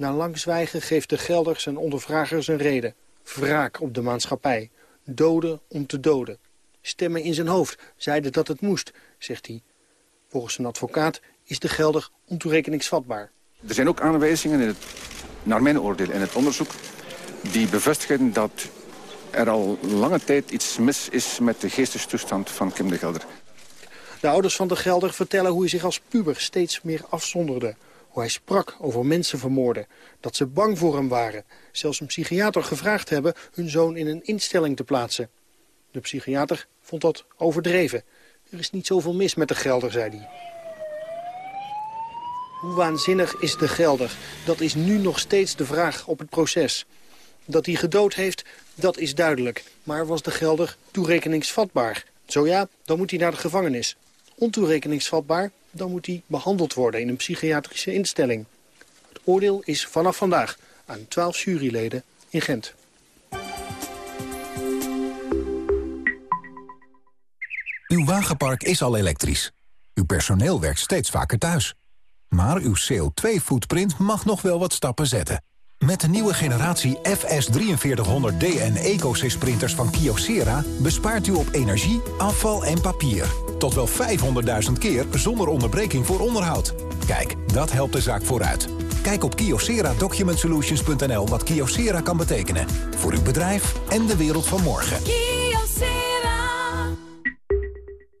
Na lang zwijgen geeft de gelder zijn ondervrager zijn reden. Wraak op de maatschappij. Doden om te doden. Stemmen in zijn hoofd zeiden dat het moest, zegt hij. Volgens zijn advocaat is de gelder ontoerekeningsvatbaar. Er zijn ook aanwijzingen, in het, naar mijn oordeel in het onderzoek... die bevestigen dat er al lange tijd iets mis is met de geestestoestand van Kim de Gelder. De ouders van de Gelder vertellen hoe hij zich als puber steeds meer afzonderde. Hoe hij sprak over mensen vermoorden. Dat ze bang voor hem waren. Zelfs een psychiater gevraagd hebben hun zoon in een instelling te plaatsen. De psychiater vond dat overdreven. Er is niet zoveel mis met de Gelder, zei hij. Hoe waanzinnig is de Gelder? Dat is nu nog steeds de vraag op het proces. Dat hij gedood heeft, dat is duidelijk. Maar was de Gelder toerekeningsvatbaar? Zo ja, dan moet hij naar de gevangenis. Ontoerekeningsvatbaar, dan moet hij behandeld worden in een psychiatrische instelling. Het oordeel is vanaf vandaag aan 12 juryleden in Gent. Uw wagenpark is al elektrisch. Uw personeel werkt steeds vaker thuis. Maar uw CO2-footprint mag nog wel wat stappen zetten. Met de nieuwe generatie FS4300D en EcoSys printers van Kyocera... bespaart u op energie, afval en papier. Tot wel 500.000 keer zonder onderbreking voor onderhoud. Kijk, dat helpt de zaak vooruit. Kijk op kyocera-documentsolutions.nl wat Kyocera kan betekenen. Voor uw bedrijf en de wereld van morgen. Kyocera.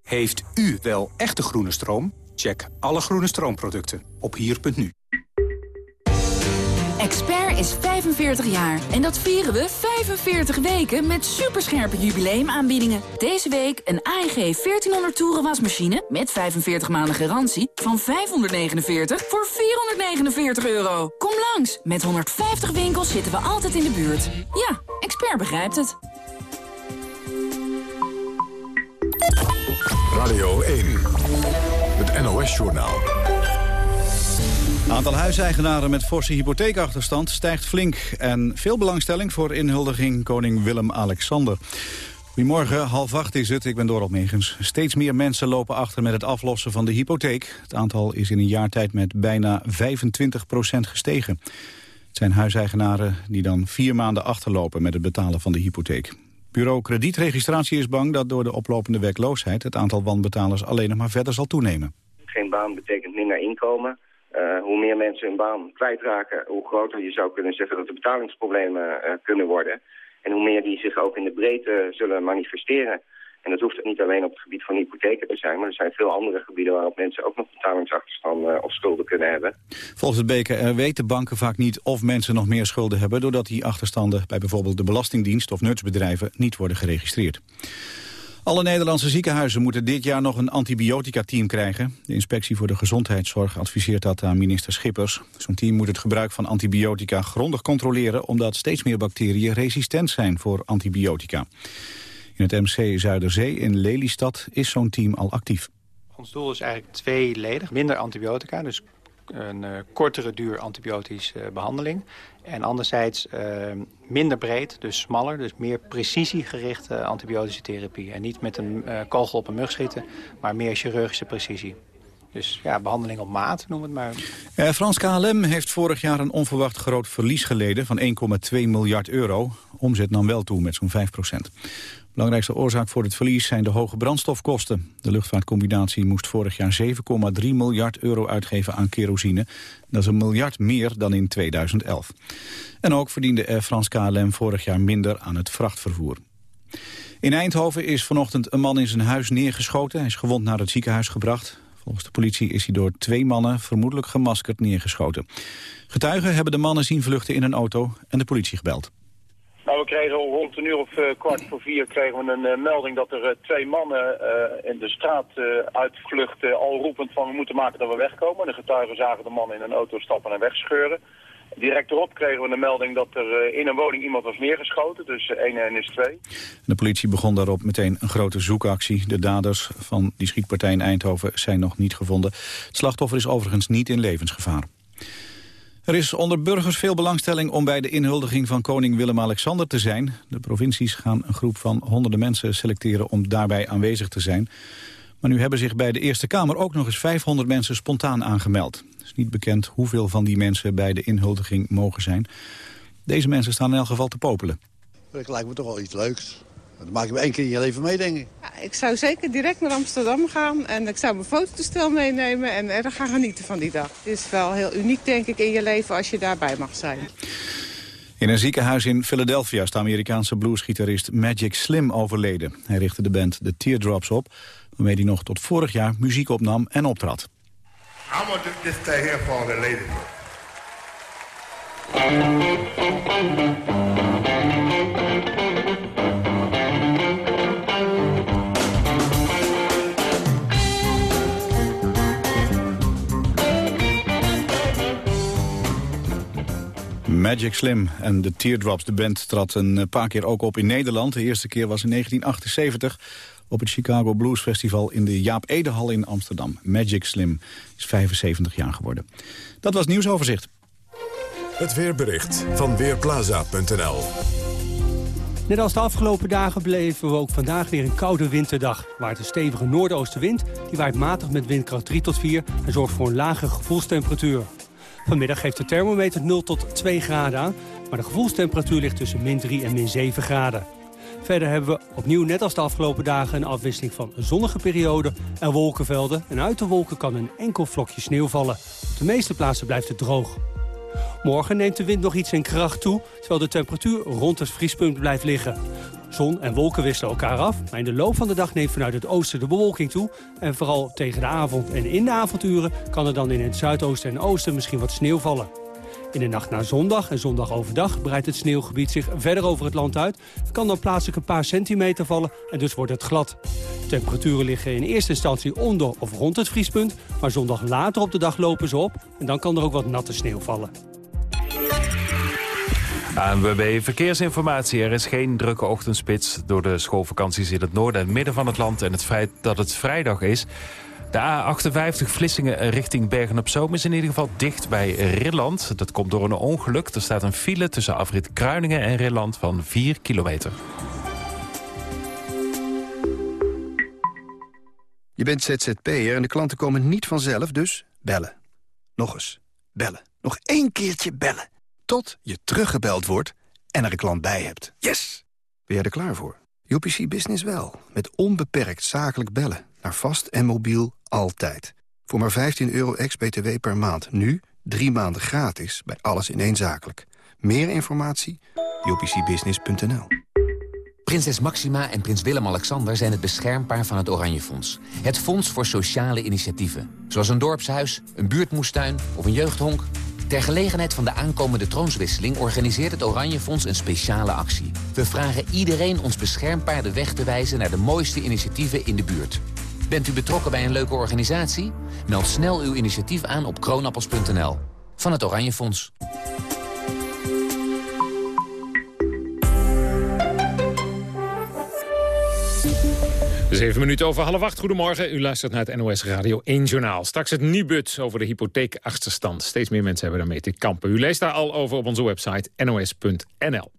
Heeft u wel echte groene stroom? Check alle groene stroomproducten op hier.nu. Expert is 45 jaar en dat vieren we 45 weken met superscherpe jubileumaanbiedingen. Deze week een AEG 1400 toeren wasmachine met 45 maanden garantie van 549 voor 449 euro. Kom langs, met 150 winkels zitten we altijd in de buurt. Ja, Expert begrijpt het. Radio 1, het NOS-journaal. Aantal huiseigenaren met forse hypotheekachterstand stijgt flink. En veel belangstelling voor inhuldiging koning Willem-Alexander. Goedemorgen, half acht is het, ik ben Dorot Megens. Steeds meer mensen lopen achter met het aflossen van de hypotheek. Het aantal is in een jaar tijd met bijna 25% gestegen. Het zijn huiseigenaren die dan vier maanden achterlopen met het betalen van de hypotheek. Bureau Kredietregistratie is bang dat door de oplopende werkloosheid... het aantal wanbetalers alleen nog maar verder zal toenemen. Geen baan betekent minder inkomen. Uh, hoe meer mensen hun baan kwijtraken, hoe groter je zou kunnen zeggen dat de betalingsproblemen uh, kunnen worden. En hoe meer die zich ook in de breedte zullen manifesteren. En dat hoeft niet alleen op het gebied van hypotheken te zijn... maar er zijn veel andere gebieden waarop mensen ook nog betalingsachterstanden uh, of schulden kunnen hebben. Volgens het BKR weten banken vaak niet of mensen nog meer schulden hebben... doordat die achterstanden bij bijvoorbeeld de Belastingdienst of nutsbedrijven niet worden geregistreerd. Alle Nederlandse ziekenhuizen moeten dit jaar nog een antibiotica-team krijgen. De Inspectie voor de Gezondheidszorg adviseert dat aan minister Schippers. Zo'n team moet het gebruik van antibiotica grondig controleren... omdat steeds meer bacteriën resistent zijn voor antibiotica. In het MC Zuiderzee in Lelystad is zo'n team al actief. Ons doel is eigenlijk tweeledig. Minder antibiotica, dus een uh, kortere duur antibiotische uh, behandeling. En anderzijds uh, minder breed, dus smaller, dus meer precisiegerichte antibiotische therapie. En niet met een kogel op een mug schieten, maar meer chirurgische precisie. Dus ja, behandeling op maat, noem het maar. Eh, Frans KLM heeft vorig jaar een onverwacht groot verlies geleden van 1,2 miljard euro. Omzet nam wel toe met zo'n 5 procent. Belangrijkste oorzaak voor het verlies zijn de hoge brandstofkosten. De luchtvaartcombinatie moest vorig jaar 7,3 miljard euro uitgeven aan kerosine. Dat is een miljard meer dan in 2011. En ook verdiende Air KLM vorig jaar minder aan het vrachtvervoer. In Eindhoven is vanochtend een man in zijn huis neergeschoten. Hij is gewond naar het ziekenhuis gebracht. Volgens de politie is hij door twee mannen vermoedelijk gemaskerd neergeschoten. Getuigen hebben de mannen zien vluchten in een auto en de politie gebeld. Nou, we kregen rond een uur of uh, kwart voor vier kregen we een uh, melding dat er uh, twee mannen in de straat uitvluchten, al roepend van we moeten maken dat we wegkomen. De getuigen zagen de mannen in een auto stappen en wegscheuren. Direct erop kregen we een melding dat er in een woning iemand was neergeschoten, dus 1 en is 2. De politie begon daarop meteen een grote zoekactie. De daders van die schietpartij in Eindhoven zijn nog niet gevonden. Het slachtoffer is overigens niet in levensgevaar. Er is onder burgers veel belangstelling om bij de inhuldiging van koning Willem-Alexander te zijn. De provincies gaan een groep van honderden mensen selecteren om daarbij aanwezig te zijn. Maar nu hebben zich bij de Eerste Kamer ook nog eens 500 mensen spontaan aangemeld. Het is niet bekend hoeveel van die mensen bij de inhuldiging mogen zijn. Deze mensen staan in elk geval te popelen. Dat lijkt me toch wel iets leuks. Dat maak je maar één keer in je leven mee, denk ik. Ja, ik zou zeker direct naar Amsterdam gaan en ik zou mijn fototoestel meenemen en er gaan genieten van die dag. Het is wel heel uniek, denk ik, in je leven als je daarbij mag zijn. In een ziekenhuis in Philadelphia is de Amerikaanse bluesgitarist Magic Slim overleden. Hij richtte de band The Teardrops op, waarmee hij nog tot vorig jaar muziek opnam en optrad. I'm gonna just stay here for the. Magic Slim en de Teardrops. De band trad een paar keer ook op in Nederland. De eerste keer was in 1978 op het Chicago Blues Festival in de Jaap Edehal in Amsterdam. Magic Slim is 75 jaar geworden. Dat was nieuwsoverzicht. Het weerbericht van Weerplaza.nl Net als de afgelopen dagen beleven we ook vandaag weer een koude winterdag. Waait een stevige noordoostenwind, die waait matig met windkracht 3 tot 4... en zorgt voor een lage gevoelstemperatuur. Vanmiddag geeft de thermometer 0 tot 2 graden aan... maar de gevoelstemperatuur ligt tussen min 3 en min 7 graden. Verder hebben we opnieuw, net als de afgelopen dagen... een afwisseling van zonnige perioden en wolkenvelden. En uit de wolken kan een enkel vlokje sneeuw vallen. Op de meeste plaatsen blijft het droog. Morgen neemt de wind nog iets in kracht toe... terwijl de temperatuur rond het vriespunt blijft liggen. Zon en wolken wisselen elkaar af, maar in de loop van de dag neemt vanuit het oosten de bewolking toe. En vooral tegen de avond en in de avonduren kan er dan in het zuidoosten en oosten misschien wat sneeuw vallen. In de nacht naar zondag en zondag overdag breidt het sneeuwgebied zich verder over het land uit. Het kan dan plaatselijk een paar centimeter vallen en dus wordt het glad. Temperaturen liggen in eerste instantie onder of rond het vriespunt, maar zondag later op de dag lopen ze op en dan kan er ook wat natte sneeuw vallen. ANWB Verkeersinformatie. Er is geen drukke ochtendspits door de schoolvakanties in het noorden en midden van het land... en het feit dat het vrijdag is. De A58 Vlissingen richting Bergen-op-Zoom is in ieder geval dicht bij Rilland. Dat komt door een ongeluk. Er staat een file tussen afrit Kruiningen en Rilland van 4 kilometer. Je bent ZZP'er en de klanten komen niet vanzelf, dus bellen. Nog eens, bellen. Nog één keertje bellen. Tot je teruggebeld wordt en er een klant bij hebt. Yes! Ben jij er klaar voor? UPC Business wel. Met onbeperkt zakelijk bellen. Naar vast en mobiel altijd. Voor maar 15 euro ex-BTW per maand. Nu drie maanden gratis bij alles in één zakelijk. Meer informatie? upcbusiness.nl Prinses Maxima en prins Willem-Alexander zijn het beschermpaar van het Oranje Fonds. Het fonds voor sociale initiatieven. Zoals een dorpshuis, een buurtmoestuin of een jeugdhonk. Ter gelegenheid van de aankomende troonswisseling organiseert het Oranje Fonds een speciale actie. We vragen iedereen ons beschermpaar de weg te wijzen naar de mooiste initiatieven in de buurt. Bent u betrokken bij een leuke organisatie? Meld snel uw initiatief aan op kroonappels.nl. Van het Oranje Fonds. Zeven minuten over half acht. Goedemorgen. U luistert naar het NOS Radio 1 Journaal. Straks het Nibud over de hypotheekachterstand. Steeds meer mensen hebben daarmee te kampen. U leest daar al over op onze website nos.nl.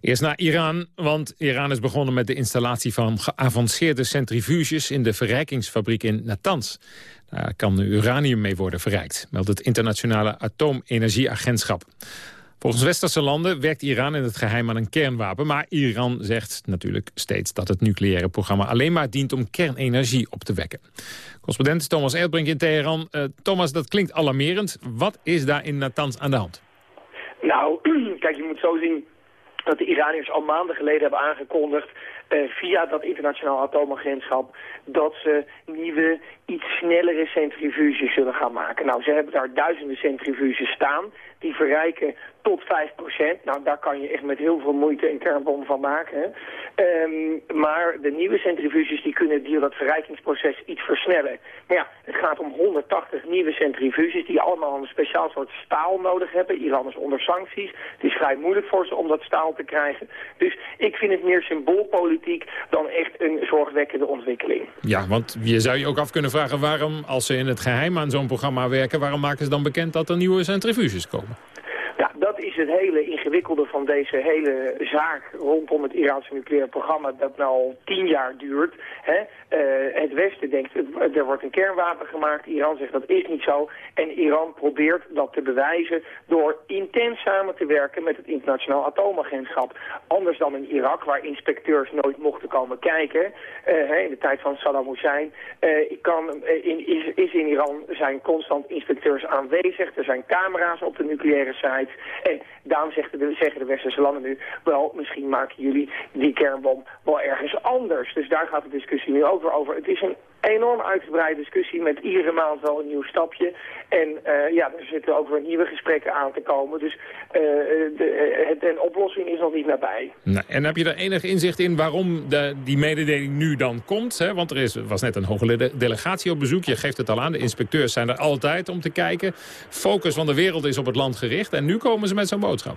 Eerst naar Iran, want Iran is begonnen met de installatie van geavanceerde centrifuges in de verrijkingsfabriek in Natanz. Daar kan uranium mee worden verrijkt, meldt het internationale atoomenergieagentschap. Volgens westerse landen werkt Iran in het geheim aan een kernwapen... maar Iran zegt natuurlijk steeds dat het nucleaire programma... alleen maar dient om kernenergie op te wekken. Correspondent Thomas Erdbrink in Teheran. Uh, Thomas, dat klinkt alarmerend. Wat is daar in Natanz aan de hand? Nou, kijk, je moet zo zien dat de Iraniërs al maanden geleden hebben aangekondigd... Uh, via dat internationaal atoomagentschap... dat ze nieuwe, iets snellere centrifuges zullen gaan maken. Nou, ze hebben daar duizenden centrifuges staan. Die verrijken tot 5%. Nou, daar kan je echt met heel veel moeite een kernbom van maken. Um, maar de nieuwe centrifuges die kunnen die, dat verrijkingsproces iets versnellen. Maar ja, het gaat om 180 nieuwe centrifuges die allemaal een speciaal soort staal nodig hebben. Iran is onder sancties. Het is vrij moeilijk voor ze om dat staal te krijgen. Dus ik vind het meer symboolpolitiek dan echt een zorgwekkende ontwikkeling. Ja, want je zou je ook af kunnen vragen waarom, als ze in het geheim aan zo'n programma werken... waarom maken ze dan bekend dat er nieuwe centrifuges komen? Is het hele ingewikkelde van deze hele zaak rondom het Iraanse nucleaire programma dat nou al tien jaar duurt. Hè? Uh, het Westen denkt, er wordt een kernwapen gemaakt. Iran zegt dat is niet zo. En Iran probeert dat te bewijzen door intens samen te werken met het internationaal atoomagentschap. Anders dan in Irak, waar inspecteurs nooit mochten komen kijken. Uh, in de tijd van Saddam Hussein. Kan, in, is, in Iran zijn constant inspecteurs aanwezig. Er zijn camera's op de nucleaire sites. En daarom zeggen de, zeggen de westerse landen nu... wel, misschien maken jullie die kernbom wel ergens anders. Dus daar gaat de discussie nu over over. Het is een enorm uitgebreide discussie met iedere maand wel een nieuw stapje. En uh, ja, er zitten ook weer nieuwe gesprekken aan te komen. Dus uh, de, het, een oplossing is nog niet nabij. Nou, en heb je er enig inzicht in waarom de, die mededeling nu dan komt? Hè? Want er is, was net een hoge delegatie op bezoek. Je geeft het al aan, de inspecteurs zijn er altijd om te kijken. Focus van de wereld is op het land gericht. En nu komen ze met zo'n boodschap.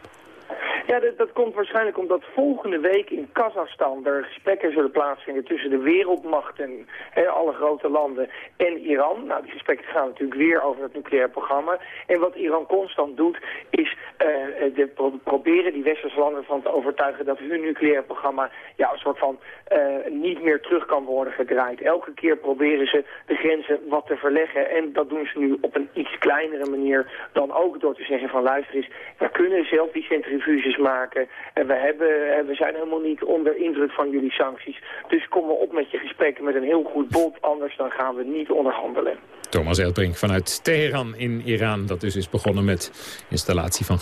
Ja, dat, komt waarschijnlijk omdat volgende week in Kazachstan er gesprekken zullen plaatsvinden tussen de wereldmachten, hè, alle grote landen, en Iran. Nou, die gesprekken gaan natuurlijk weer over het nucleair programma. En wat Iran constant doet, is uh, de, pro proberen die westerse landen van te overtuigen dat hun nucleair programma ja, een soort van uh, niet meer terug kan worden gedraaid. Elke keer proberen ze de grenzen wat te verleggen. En dat doen ze nu op een iets kleinere manier dan ook door te zeggen van luister eens, we kunnen zelf die centrifuges maken. En we, hebben, we zijn helemaal niet onder indruk van jullie sancties. Dus kom maar op met je gesprekken met een heel goed bod, anders dan gaan we niet onderhandelen. Thomas Elbrink vanuit Teheran in Iran. Dat dus is begonnen met installatie van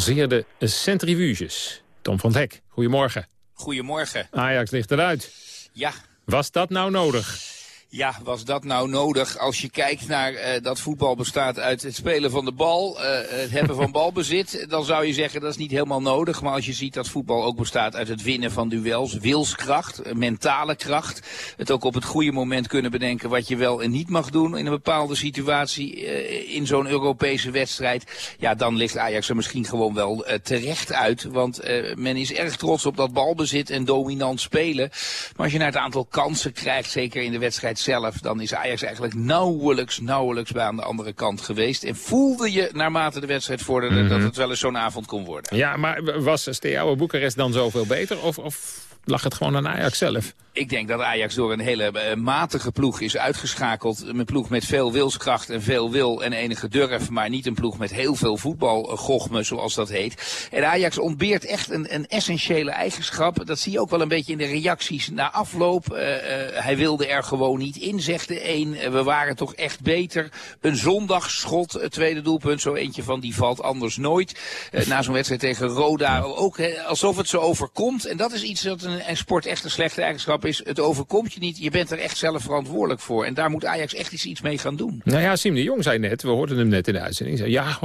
geavanceerde centrifuges. Tom van Hek, goedemorgen. Goedemorgen. Ajax ligt eruit. Ja. Was dat nou nodig? Ja, was dat nou nodig? Als je kijkt naar uh, dat voetbal bestaat uit het spelen van de bal, uh, het hebben van balbezit, dan zou je zeggen dat is niet helemaal nodig. Maar als je ziet dat voetbal ook bestaat uit het winnen van duels, wilskracht, mentale kracht, het ook op het goede moment kunnen bedenken wat je wel en niet mag doen in een bepaalde situatie uh, in zo'n Europese wedstrijd, ja, dan ligt Ajax er misschien gewoon wel terecht uit. Want men is erg trots op dat balbezit en dominant spelen. Maar als je naar het aantal kansen krijgt, zeker in de wedstrijd zelf, dan is Ajax eigenlijk nauwelijks, nauwelijks bij aan de andere kant geweest. En voelde je naarmate de wedstrijd vorderde mm -hmm. dat het wel eens zo'n avond kon worden. Ja, maar was Steaua Boekarest dan zoveel beter? Of, of lag het gewoon aan Ajax zelf? Ik denk dat Ajax door een hele uh, matige ploeg is uitgeschakeld. Een ploeg met veel wilskracht en veel wil en enige durf. Maar niet een ploeg met heel veel voetbalgochme, zoals dat heet. En Ajax ontbeert echt een, een, essentiële eigenschap. Dat zie je ook wel een beetje in de reacties na afloop. Uh, uh, hij wilde er gewoon niet in, zegt de een. we waren toch echt beter. Een zondagschot, het tweede doelpunt. Zo eentje van die valt anders nooit. na zo'n wedstrijd tegen Roda ook alsof het zo overkomt. En dat is iets dat een, een sport echt een slechte eigenschap is, het overkomt je niet. Je bent er echt zelf verantwoordelijk voor. En daar moet Ajax echt iets, iets mee gaan doen. Nou ja, Siem de Jong zei net, we hoorden hem net in de uitzending. Zei, ja,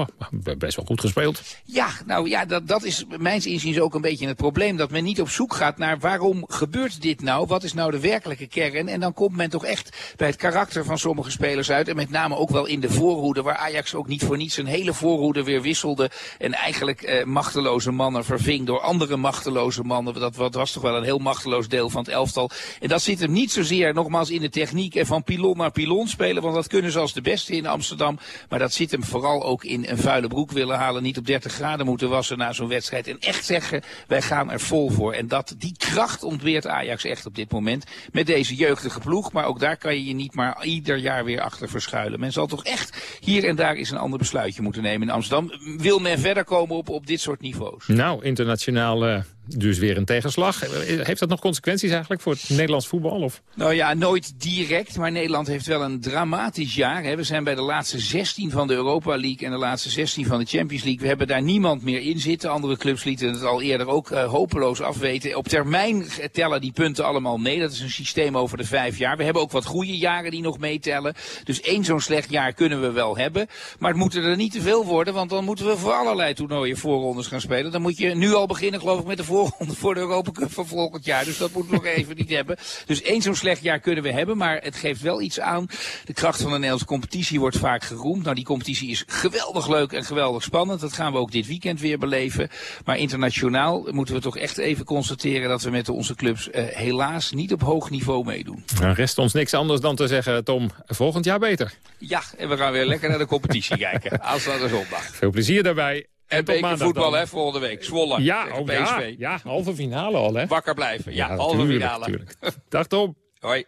best wel goed gespeeld. Ja, nou ja, dat, dat is mijns inziens ook een beetje het probleem. Dat men niet op zoek gaat naar waarom gebeurt dit nou? Wat is nou de werkelijke kern? En dan komt men toch echt bij het karakter van sommige spelers uit. En met name ook wel in de voorhoede. Waar Ajax ook niet voor niets een hele voorhoede weer wisselde. En eigenlijk eh, machteloze mannen verving door andere machteloze mannen. Dat, dat was toch wel een heel machteloos deel van het elftal. En dat zit hem niet zozeer nogmaals in de techniek en van pilon naar pilon spelen. Want dat kunnen ze als de beste in Amsterdam. Maar dat zit hem vooral ook in een vuile broek willen halen. Niet op 30 graden moeten wassen na zo'n wedstrijd. En echt zeggen, wij gaan er vol voor. En dat, die kracht ontbeert Ajax echt op dit moment. Met deze jeugdige ploeg. Maar ook daar kan je je niet maar ieder jaar weer achter verschuilen. Men zal toch echt hier en daar eens een ander besluitje moeten nemen in Amsterdam. Wil men verder komen op, op dit soort niveaus? Nou, internationaal... dus weer een tegenslag. Heeft dat nog consequenties eigenlijk voor het Nederlands voetbal? Of? Nou ja, nooit direct. Maar Nederland heeft wel een dramatisch jaar. Hè. We zijn bij de laatste 16 van de Europa League en de laatste 16 van de Champions League. We hebben daar niemand meer in zitten. Andere clubs lieten het al eerder ook uh, hopeloos afweten. Op termijn tellen die punten allemaal mee. Dat is een systeem over de vijf jaar. We hebben ook wat goede jaren die nog meetellen. Dus één zo'n slecht jaar kunnen we wel hebben. Maar het moeten er niet te veel worden. Want dan moeten we voor allerlei toernooien voorrondes gaan spelen. Dan moet je nu al beginnen geloof ik met de voor voorronde voor de Europa Cup van volgend jaar. Dus dat moeten we nog even niet hebben. Dus één zo'n slecht jaar kunnen we hebben. Maar het geeft wel iets aan. De kracht van de Nederlandse competitie wordt vaak geroemd. Nou, die competitie is geweldig leuk en geweldig spannend. Dat gaan we ook dit weekend weer beleven. Maar internationaal moeten we toch echt even constateren... dat we met onze clubs uh, helaas niet op hoog niveau meedoen. Nou, rest ons niks anders dan te zeggen, Tom, volgend jaar beter. Ja, en we gaan weer lekker naar de competitie kijken. Aanstaande zondag. Veel plezier daarbij. En voetbal hè, volgende week. Zwolle ja, oh, PSV. Ja, ja, halve finale al hè. Wakker blijven, ja, ja halve tuurlijk, finale. Tuurlijk. Dag Tom. Hoi.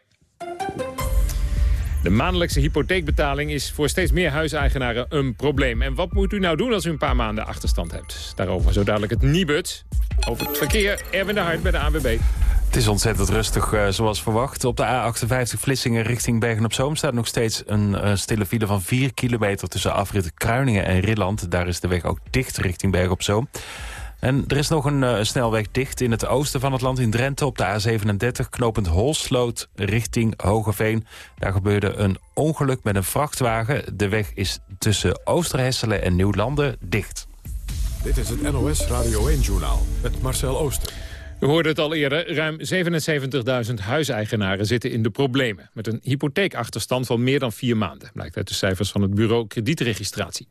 De maandelijkse hypotheekbetaling is voor steeds meer huiseigenaren een probleem. En wat moet u nou doen als u een paar maanden achterstand hebt? Daarover zo dadelijk het Nibud. Over het verkeer, Erwin de Hart bij de AWB. Het is ontzettend rustig, uh, zoals verwacht. Op de A58 Vlissingen richting Bergen-op-Zoom... staat nog steeds een uh, stille file van 4 kilometer... tussen afrit Kruiningen en Rilland. Daar is de weg ook dicht richting Bergen-op-Zoom. En er is nog een uh, snelweg dicht in het oosten van het land in Drenthe... op de A37, knopend Holsloot richting Hogeveen. Daar gebeurde een ongeluk met een vrachtwagen. De weg is tussen Oosterhesselen en Nieuwlanden dicht. Dit is het NOS Radio 1-journaal met Marcel Ooster. We hoorden het al eerder, ruim 77.000 huiseigenaren zitten in de problemen... met een hypotheekachterstand van meer dan vier maanden... blijkt uit de cijfers van het bureau kredietregistratie.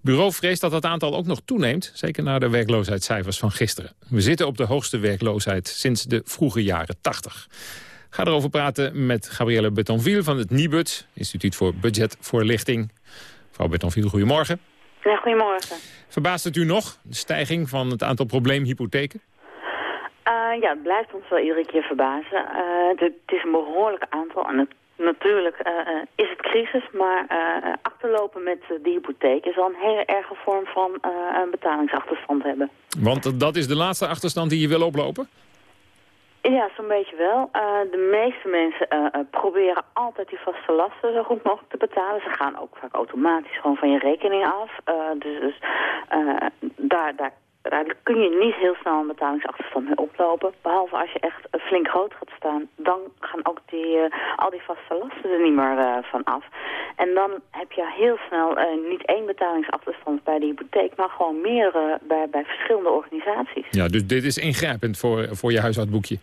Bureau vreest dat dat aantal ook nog toeneemt, zeker na de werkloosheidscijfers van gisteren. We zitten op de hoogste werkloosheid sinds de vroege jaren 80. Ga erover praten met Gabrielle Betonville van het NIBUD, Instituut voor Budgetvoorlichting. Mevrouw Betonville, goedemorgen. Ja, goedemorgen. Verbaast het u nog, de stijging van het aantal probleemhypotheken? Uh, ja, het blijft ons wel iedere keer verbazen. Uh, het, het is een behoorlijk aantal en het, natuurlijk uh, is het crisis, maar achterlopen met de hypotheek is al een hele erge vorm van een betalingsachterstand hebben. Want dat is de laatste achterstand die je wil oplopen? Ja, zo'n beetje wel. de meeste mensen proberen altijd die vaste lasten zo goed mogelijk te betalen. Ze gaan ook vaak automatisch gewoon van je rekening af. dus dus daar, daar daar kun je niet heel snel een betalingsachterstand mee oplopen. Behalve als je echt flink groot gaat staan. Dan gaan ook die, uh, al die vaste lasten er niet meer uh, van af. En dan heb je heel snel niet één betalingsachterstand bij de hypotheek... maar gewoon meerdere bij, bij verschillende organisaties. Ja, dus dit is ingrijpend voor, voor je huishoudboekje.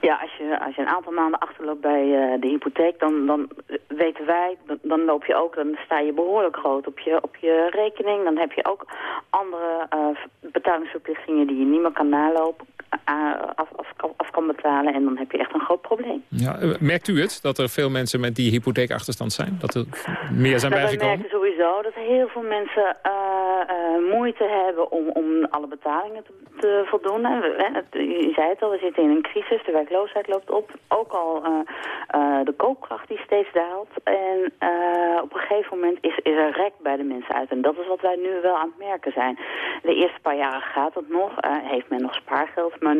Ja, als je, als je een aantal maanden achterloopt bij uh, de hypotheek, dan, dan weten wij, dan, dan, loop je ook, dan sta je behoorlijk groot op je, op je rekening. Dan heb je ook andere uh, betalingsverplichtingen die je niet meer kan nalopen, uh, af, af, af, kan betalen. En dan heb je echt een groot probleem. Ja, merkt u het, dat er veel mensen met die hypotheekachterstand zijn? Dat er meer zijn nou, bijgekomen? We merken sowieso dat heel veel mensen moeite hebben om, om alle betalingen te, te voldoen. Je zei het al, we zitten in een crisis, de werkloosheid loopt op. Ook al uh, uh, de koopkracht die steeds daalt. En uh, op een gegeven moment is, is er rek bij de mensen uit. En dat is wat wij nu wel aan het merken zijn. De eerste paar jaren gaat het nog. heeft men nog spaargeld. Maar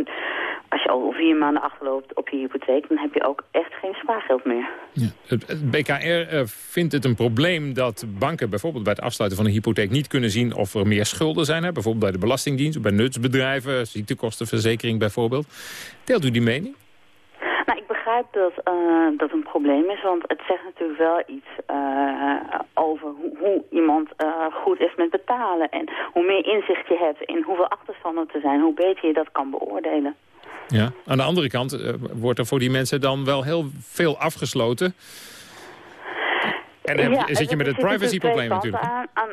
als je al vier maanden achterloopt op je hypotheek... dan heb je ook echt geen spaargeld meer. Ja. Het BKR vindt het een probleem dat banken bijvoorbeeld bij het afsluiten van een hypotheek... niet kunnen zien of er meer schulden zijn. Hè? Bijvoorbeeld bij de Belastingdienst, bij nutsbedrijven, ziektekostenverzekering bijvoorbeeld. Deelt u die mening? Nou, ik begrijp dat uh, dat een probleem is, want het zegt natuurlijk wel iets uh, over hoe, hoe iemand uh, goed is met betalen. En hoe meer inzicht je hebt in hoeveel achterstanden er zijn, hoe beter je dat kan beoordelen. Ja, aan de andere kant wordt er voor die mensen dan wel heel veel afgesloten... En dan ja, zit je met het privacy-probleem natuurlijk. Aan,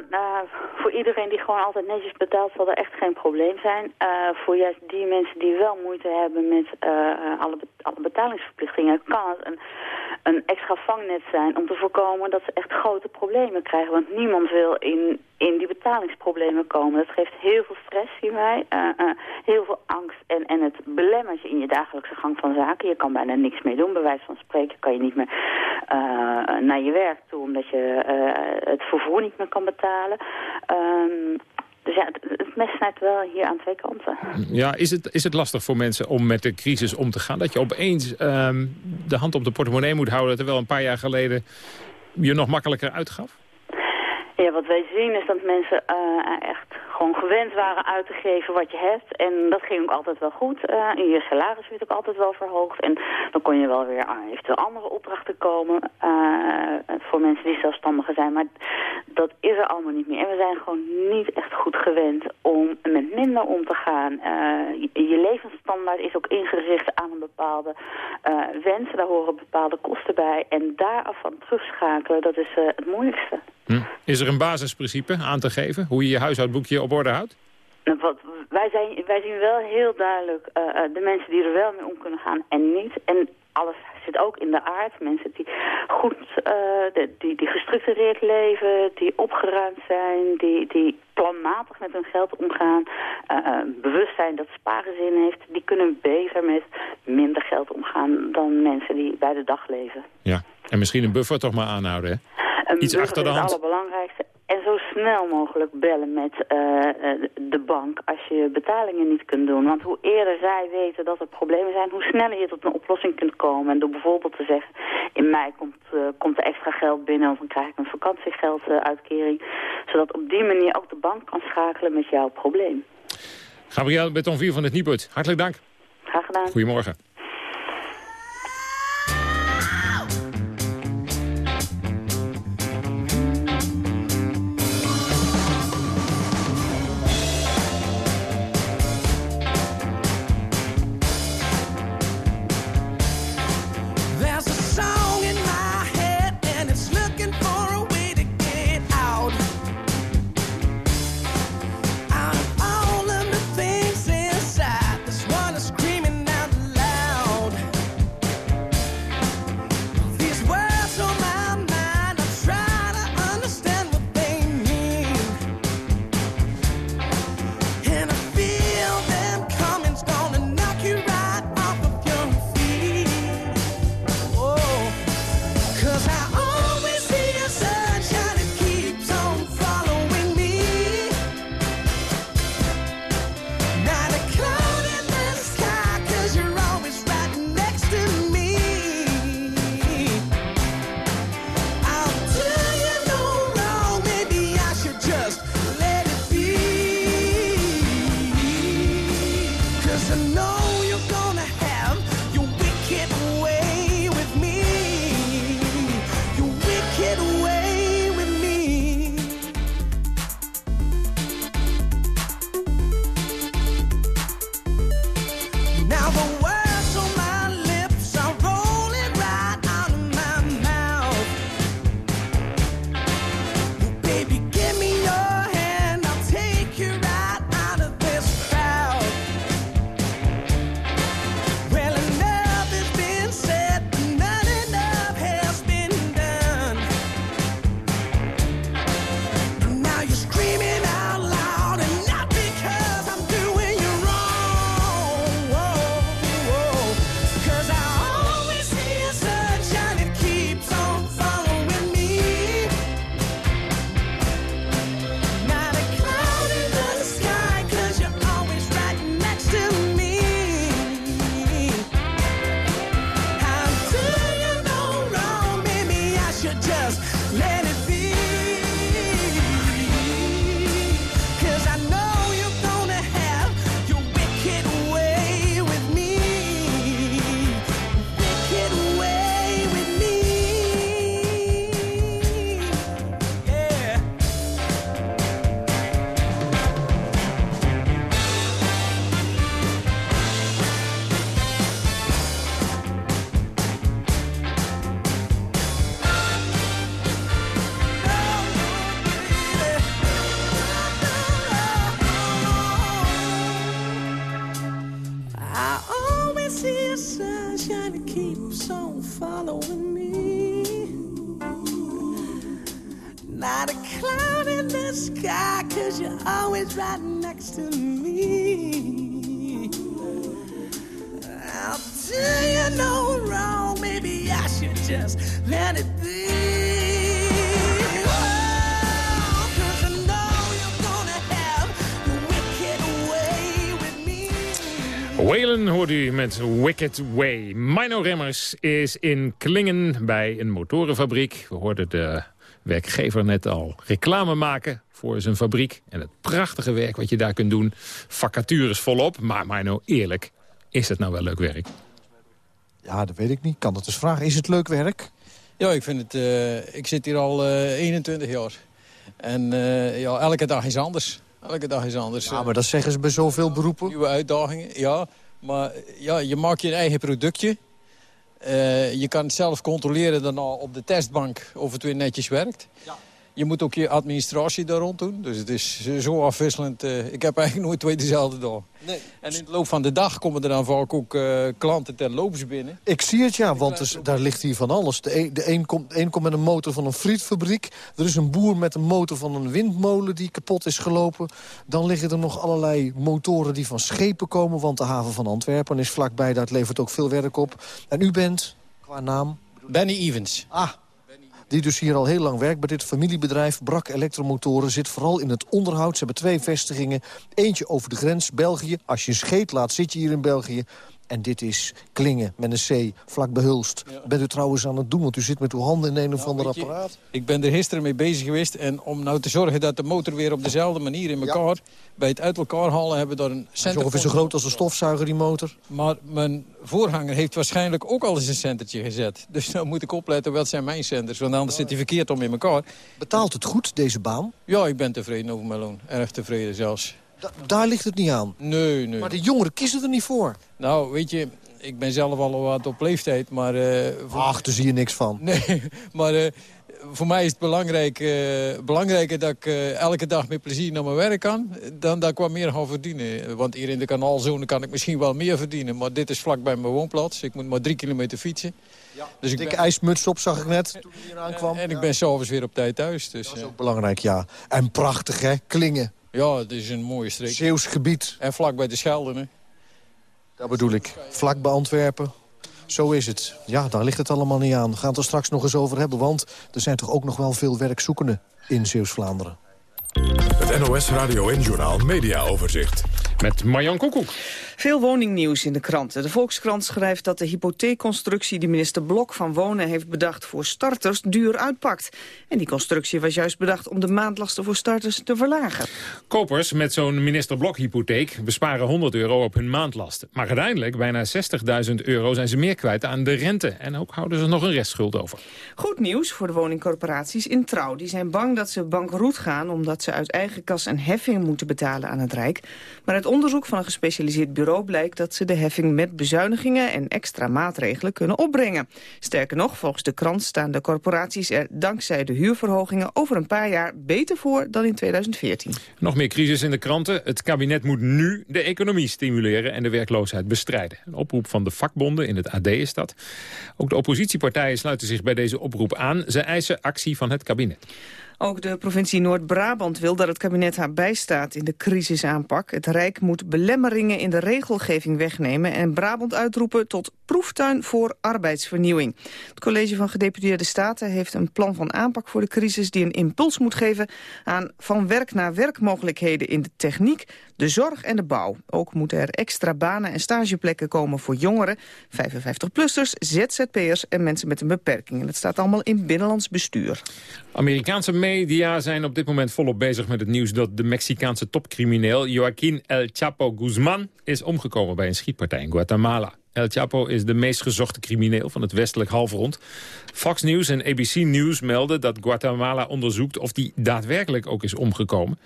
iedereen die gewoon altijd netjes betaalt zal er echt geen probleem zijn. Uh, voor juist die mensen die wel moeite hebben met uh, alle, alle betalingsverplichtingen... kan het een, een extra vangnet zijn om te voorkomen dat ze echt grote problemen krijgen. Want niemand wil in, in die betalingsproblemen komen. Dat geeft heel veel stress hierbij, heel veel angst en, en het belemmert je in je dagelijkse gang van zaken. Je kan bijna niks meer doen, bij wijze van spreken kan je niet meer naar je werk toe omdat je het vervoer niet meer kan betalen. Um, dus ja, het, mes snijdt wel hier aan twee kanten. Ja, is het, is het lastig voor mensen om met de crisis om te gaan? Dat je opeens um, de hand op de portemonnee moet houden... terwijl een paar jaar geleden je nog makkelijker uitgaf? Ja, wat wij zien is dat mensen uh, echt gewoon gewend waren uit te geven wat je hebt. En dat ging ook altijd wel goed. Uh, je salaris werd ook altijd wel verhoogd. En dan kon je wel weer uh, eventueel andere opdrachten komen voor mensen die zelfstandigen zijn. Maar dat is er allemaal niet meer. En we zijn gewoon niet echt goed gewend om met minder om te gaan. Je, je, levensstandaard is ook ingericht aan een bepaalde wens. Daar horen bepaalde kosten bij. En daaraf van terugschakelen, dat is het moeilijkste. Hm. Is er een basisprincipe aan te geven? Hoe je je huishoudboekje op orde houdt? Wat, wij, zijn, wij zien wel heel duidelijk uh, de mensen die er wel mee om kunnen gaan en niet. En alles zit ook in de aard. Mensen die goed, uh, die, die gestructureerd leven, die opgeruimd zijn, die, die planmatig met hun geld omgaan, uh, bewust zijn dat sparen zin heeft, die kunnen beter met minder geld omgaan dan mensen die bij de dag leven. Ja, en misschien een buffer toch maar aanhouden, hè? Een Iets achter de hand. is het allerbelangrijkste. En zo snel mogelijk bellen met uh, de bank als je betalingen niet kunt doen. Want hoe eerder zij weten dat er problemen zijn, hoe sneller je tot een oplossing kunt komen. En door bijvoorbeeld te zeggen, in mei komt, uh, komt er extra geld binnen of dan krijg ik een vakantiegelduitkering. zodat op die manier ook de bank kan schakelen met jouw probleem. Gabriel Betonvier van het Nibud, hartelijk dank. Graag gedaan. Goedemorgen. Wicked Way. Mino Remmers is in Klingen bij een motorenfabriek. We hoorden de werkgever net al reclame maken voor zijn fabriek. En het prachtige werk wat je daar kunt doen. Vacatures volop. Maar Mino, eerlijk, is het nou wel leuk werk? Ja, dat weet ik niet. Kan dat eens vragen. Is het leuk werk? Ja, ik vind het... eh, ik zit hier al eh, 21 jaar. En eh, ja, elke dag is anders. Elke dag is anders. Ja, maar dat zeggen ze bij zoveel beroepen. Nieuwe uitdagingen, ja. Maar ja, je maakt je eigen productje. Eh, je kan het zelf controleren daarna op de testbank of het weer netjes werkt. Je moet ook je administratie daar rond doen. Dus het is zo afwisselend. eh, ik heb eigenlijk nooit twee dezelfde dag. Nee. En in de loop van de dag komen er dan vaak ook eh, klanten terloops binnen. Ik zie het, ja, want dus, daar ligt hier van alles. De een, de een, komt, de een komt met een motor van een frietfabriek. Er is een boer met een motor van een windmolen die kapot is gelopen. Dan liggen er nog allerlei motoren die van schepen komen... want de haven van Antwerpen is vlakbij, dat levert ook veel werk op. En u bent, qua naam... Benny Evans. Ah, die dus hier al heel lang werkt bij dit familiebedrijf. Brak Elektromotoren zit vooral in het onderhoud. Ze hebben twee vestigingen. Eentje over de grens, België. Als je scheet laat, zit je hier in België. En dit is Klingen met een C, vlak bij Hulst. Bent u trouwens aan het doen, want u zit met uw handen in een of ander je, apparaat. Ik ben er gisteren mee bezig geweest. En om nou te zorgen dat de motor weer op dezelfde manier in elkaar... bij het uit elkaar halen hebben we daar een center... ongeveer zo groot als een stofzuiger, die motor. Maar mijn voorganger heeft waarschijnlijk ook al eens een centertje gezet. Dus dan moet ik opletten, wat zijn mijn centers? Want anders zit hij verkeerd om in elkaar. Betaalt het goed, deze baan? Ja, ik ben tevreden over mijn loon. Erg tevreden zelfs. Da- daar ligt het niet aan. Nee, nee. Maar de jongeren kiezen er niet voor. Nou, weet je, ik ben zelf al wat op leeftijd, maar... voor... Ach, daar zie je niks van. Nee, maar eh, voor mij is het belangrijk, eh, belangrijker dat ik elke dag met plezier naar mijn werk kan... dan dat ik wat meer ga verdienen. Want hier in de kanaalzone kan ik misschien wel meer verdienen... maar dit is vlak bij mijn woonplaats. Ik moet maar drie kilometer fietsen. Dus ik Dikke ben- ijsmuts op, zag ik net, toen je hier aankwam. En ik ben s'avonds weer op tijd thuis. Dus, Dat is ook belangrijk, ja. En prachtig, hè? Klingen. Ja, het is een mooie streek. Zeeuws gebied. En vlak bij de Schelde, hè? Dat bedoel ik. Vlak bij Antwerpen. Zo is het. Ja, daar ligt het allemaal niet aan. We gaan het er straks nog eens over hebben, want er zijn toch ook nog wel veel werkzoekenden in Zeeuws-Vlaanderen. Het NOS Radio en Journaal Media Overzicht. Met Marjan Koekoek. Veel woningnieuws in de kranten. De Volkskrant schrijft dat de hypotheekconstructie die minister Blok van Wonen heeft bedacht voor starters duur uitpakt. En die constructie was juist bedacht om de maandlasten voor starters te verlagen. Kopers met zo'n minister Blok hypotheek besparen 100 euro op hun maandlasten. Maar uiteindelijk, bijna 60.000 euro, zijn ze meer kwijt aan de rente. En ook houden ze nog een restschuld over. Goed nieuws voor de woningcorporaties in Trouw. Die zijn bang dat ze bankroet gaan omdat ze uit eigen kas een heffing moeten betalen aan het Rijk. Maar uit onderzoek van een gespecialiseerd bureau blijkt dat ze de heffing met bezuinigingen en extra maatregelen kunnen opbrengen. Sterker nog, volgens de krant staan de corporaties er dankzij de huurverhogingen over een paar jaar beter voor dan in 2014. Nog meer crisis in de kranten. Het kabinet moet nu de economie stimuleren en de werkloosheid bestrijden. Een oproep van de vakbonden in het AD is dat. Ook de oppositiepartijen sluiten zich bij deze oproep aan. Ze eisen actie van het kabinet. Ook de provincie Noord-Brabant wil dat het kabinet haar bijstaat in de crisisaanpak. Het Rijk moet belemmeringen in de regelgeving wegnemen en Brabant uitroepen tot proeftuin voor arbeidsvernieuwing. Het college van gedeputeerde staten heeft een plan van aanpak voor de crisis die een impuls moet geven aan van werk naar werk mogelijkheden in de techniek, de zorg en de bouw. Ook moeten er extra banen en stageplekken komen voor jongeren, 55-plussers, ZZP'ers en mensen met een beperking. En dat staat allemaal in binnenlands bestuur. Amerikaanse media zijn op dit moment volop bezig met het nieuws... dat de Mexicaanse topcrimineel Joaquín El Chapo Guzman... is omgekomen bij een schietpartij in Guatemala. El Chapo is de meest gezochte crimineel van het westelijk halfrond. Fox News en ABC News melden dat Guatemala onderzoekt... of die daadwerkelijk ook is omgekomen.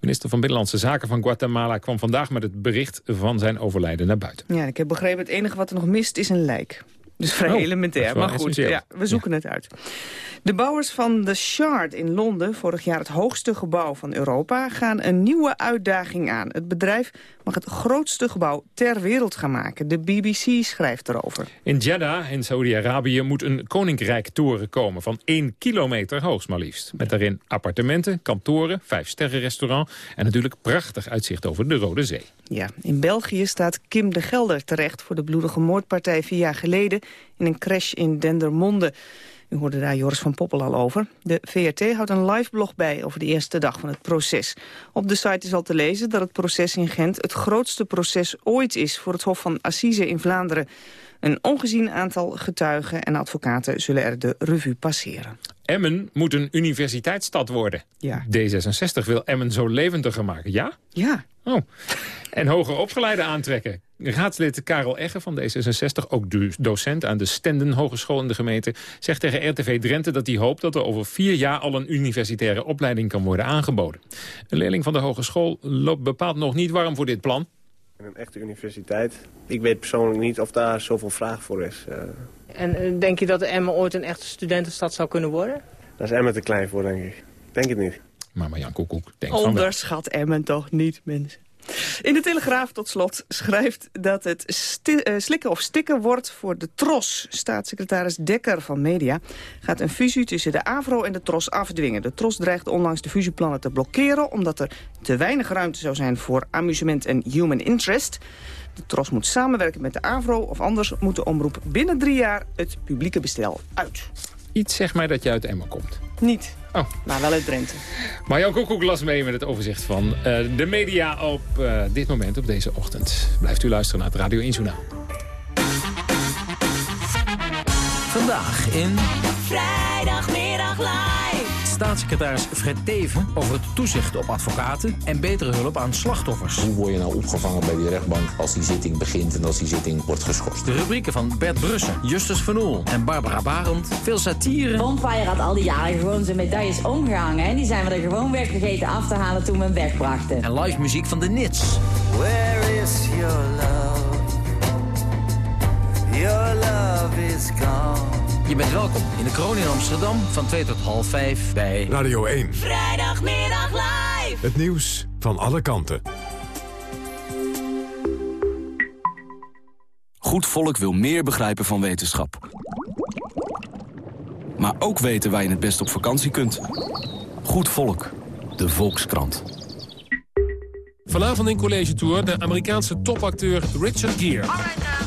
Minister van Binnenlandse Zaken van Guatemala kwam vandaag met het bericht van zijn overlijden naar buiten. Ja, ik heb begrepen, het enige wat er nog mist is een lijk. Dus vrij Oh, elementair, maar goed, ja, we zoeken het uit. De bouwers van The Shard in Londen, vorig jaar het hoogste gebouw van Europa, gaan een nieuwe uitdaging aan. Het bedrijf mag het grootste gebouw ter wereld gaan maken. De BBC schrijft erover. In Jeddah in Saudi-Arabië moet een koninkrijk-toren komen... van 1 kilometer hoog maar liefst. Met daarin appartementen, kantoren, vijf-sterren-restaurant... en natuurlijk prachtig uitzicht over de Rode Zee. Ja, in België staat Kim de Gelder terecht voor de bloedige moordpartij vier jaar geleden in een crash in Dendermonde. U hoorde daar Joris van Poppel al over. De VRT houdt een live blog bij over de eerste dag van het proces. Op de site is al te lezen dat het proces in Gent het grootste proces ooit is voor het Hof van Assise in Vlaanderen. Een ongezien aantal getuigen en advocaten zullen er de revue passeren. Emmen moet een universiteitsstad worden. Ja. D66 wil Emmen zo levendiger maken. Ja? Ja. Oh. En hoger opgeleide aantrekken. Raadslid Karel Egge van D66, ook docent aan de Stenden Hogeschool in de gemeente... zegt tegen RTV Drenthe dat hij hoopt dat er over vier jaar... al een universitaire opleiding kan worden aangeboden. Een leerling van de hogeschool loopt bepaald nog niet warm voor dit plan. In een echte universiteit. Ik weet persoonlijk niet of daar zoveel vraag voor is. Eh, En eh, denk je dat Emmen ooit een echte studentenstad zou kunnen worden? daar is Emmen te klein voor, denk ik. Denk het niet. Maar Marjan Koekoek denkt van wel. Onderschat Emmen toch niet, mensen. In de Telegraaf tot slot schrijft dat het eh, slikken of stikken wordt voor de TROS. Staatssecretaris Dekker van Media gaat een fusie tussen de AVRO en de TROS afdwingen. De TROS dreigt onlangs de fusieplannen te blokkeren... omdat er te weinig ruimte zou zijn voor amusement en human interest. De TROS moet samenwerken met de AVRO... of anders moet de omroep binnen drie jaar het publieke bestel uit. Iets zegt mij dat je uit Emmen komt. Niet, Oh. maar wel uit Drenthe. Marjan Koekoek las mee met het overzicht van eh, de media op eh, dit moment, op deze ochtend. Blijft u luisteren naar het Radio 1 Journaal. Vandaag in Vrijdagmiddag live. Staatssecretaris Fred Teven over het toezicht op advocaten en betere hulp aan slachtoffers. Hoe word je nou opgevangen bij die rechtbank als die zitting begint en als die zitting wordt geschorst? De rubrieken van Bert Brussen, Justus Van Oel en Barbara Barend. Veel satire. Bonfire had al die jaren gewoon zijn medailles omgehangen. En die zijn we er gewoon weer vergeten af te halen toen we hem wegbrachten. En live muziek van de Nits. Where is your love? Your love is gone. Je bent welkom in de kroon in Amsterdam van 2 tot half 5 bij Radio 1. Vrijdagmiddag live. Het nieuws van alle kanten. Goed volk wil meer begrijpen van wetenschap. Maar ook weten waar je het best op vakantie kunt. Goed volk, de Volkskrant. Vanavond in College Tour de Amerikaanse topacteur Richard Gere.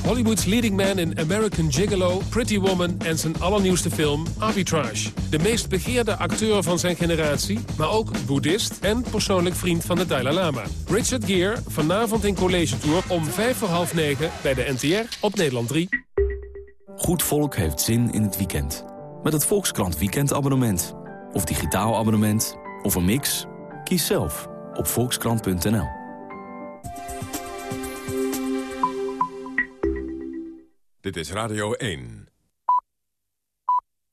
Hollywood's leading man in American Gigolo, Pretty Woman en zijn allernieuwste film Arbitrage. De meest begeerde acteur van zijn generatie, maar ook boeddhist en persoonlijk vriend van de Dalai Lama. Richard Gere, vanavond in College Tour om vijf voor half negen bij de NTR op Nederland 3. Goed volk heeft zin in het weekend. Met het Volkskrant weekendabonnement. Of digitaal abonnement. Of een mix. Kies zelf op volkskrant.nl. Dit is Radio 1.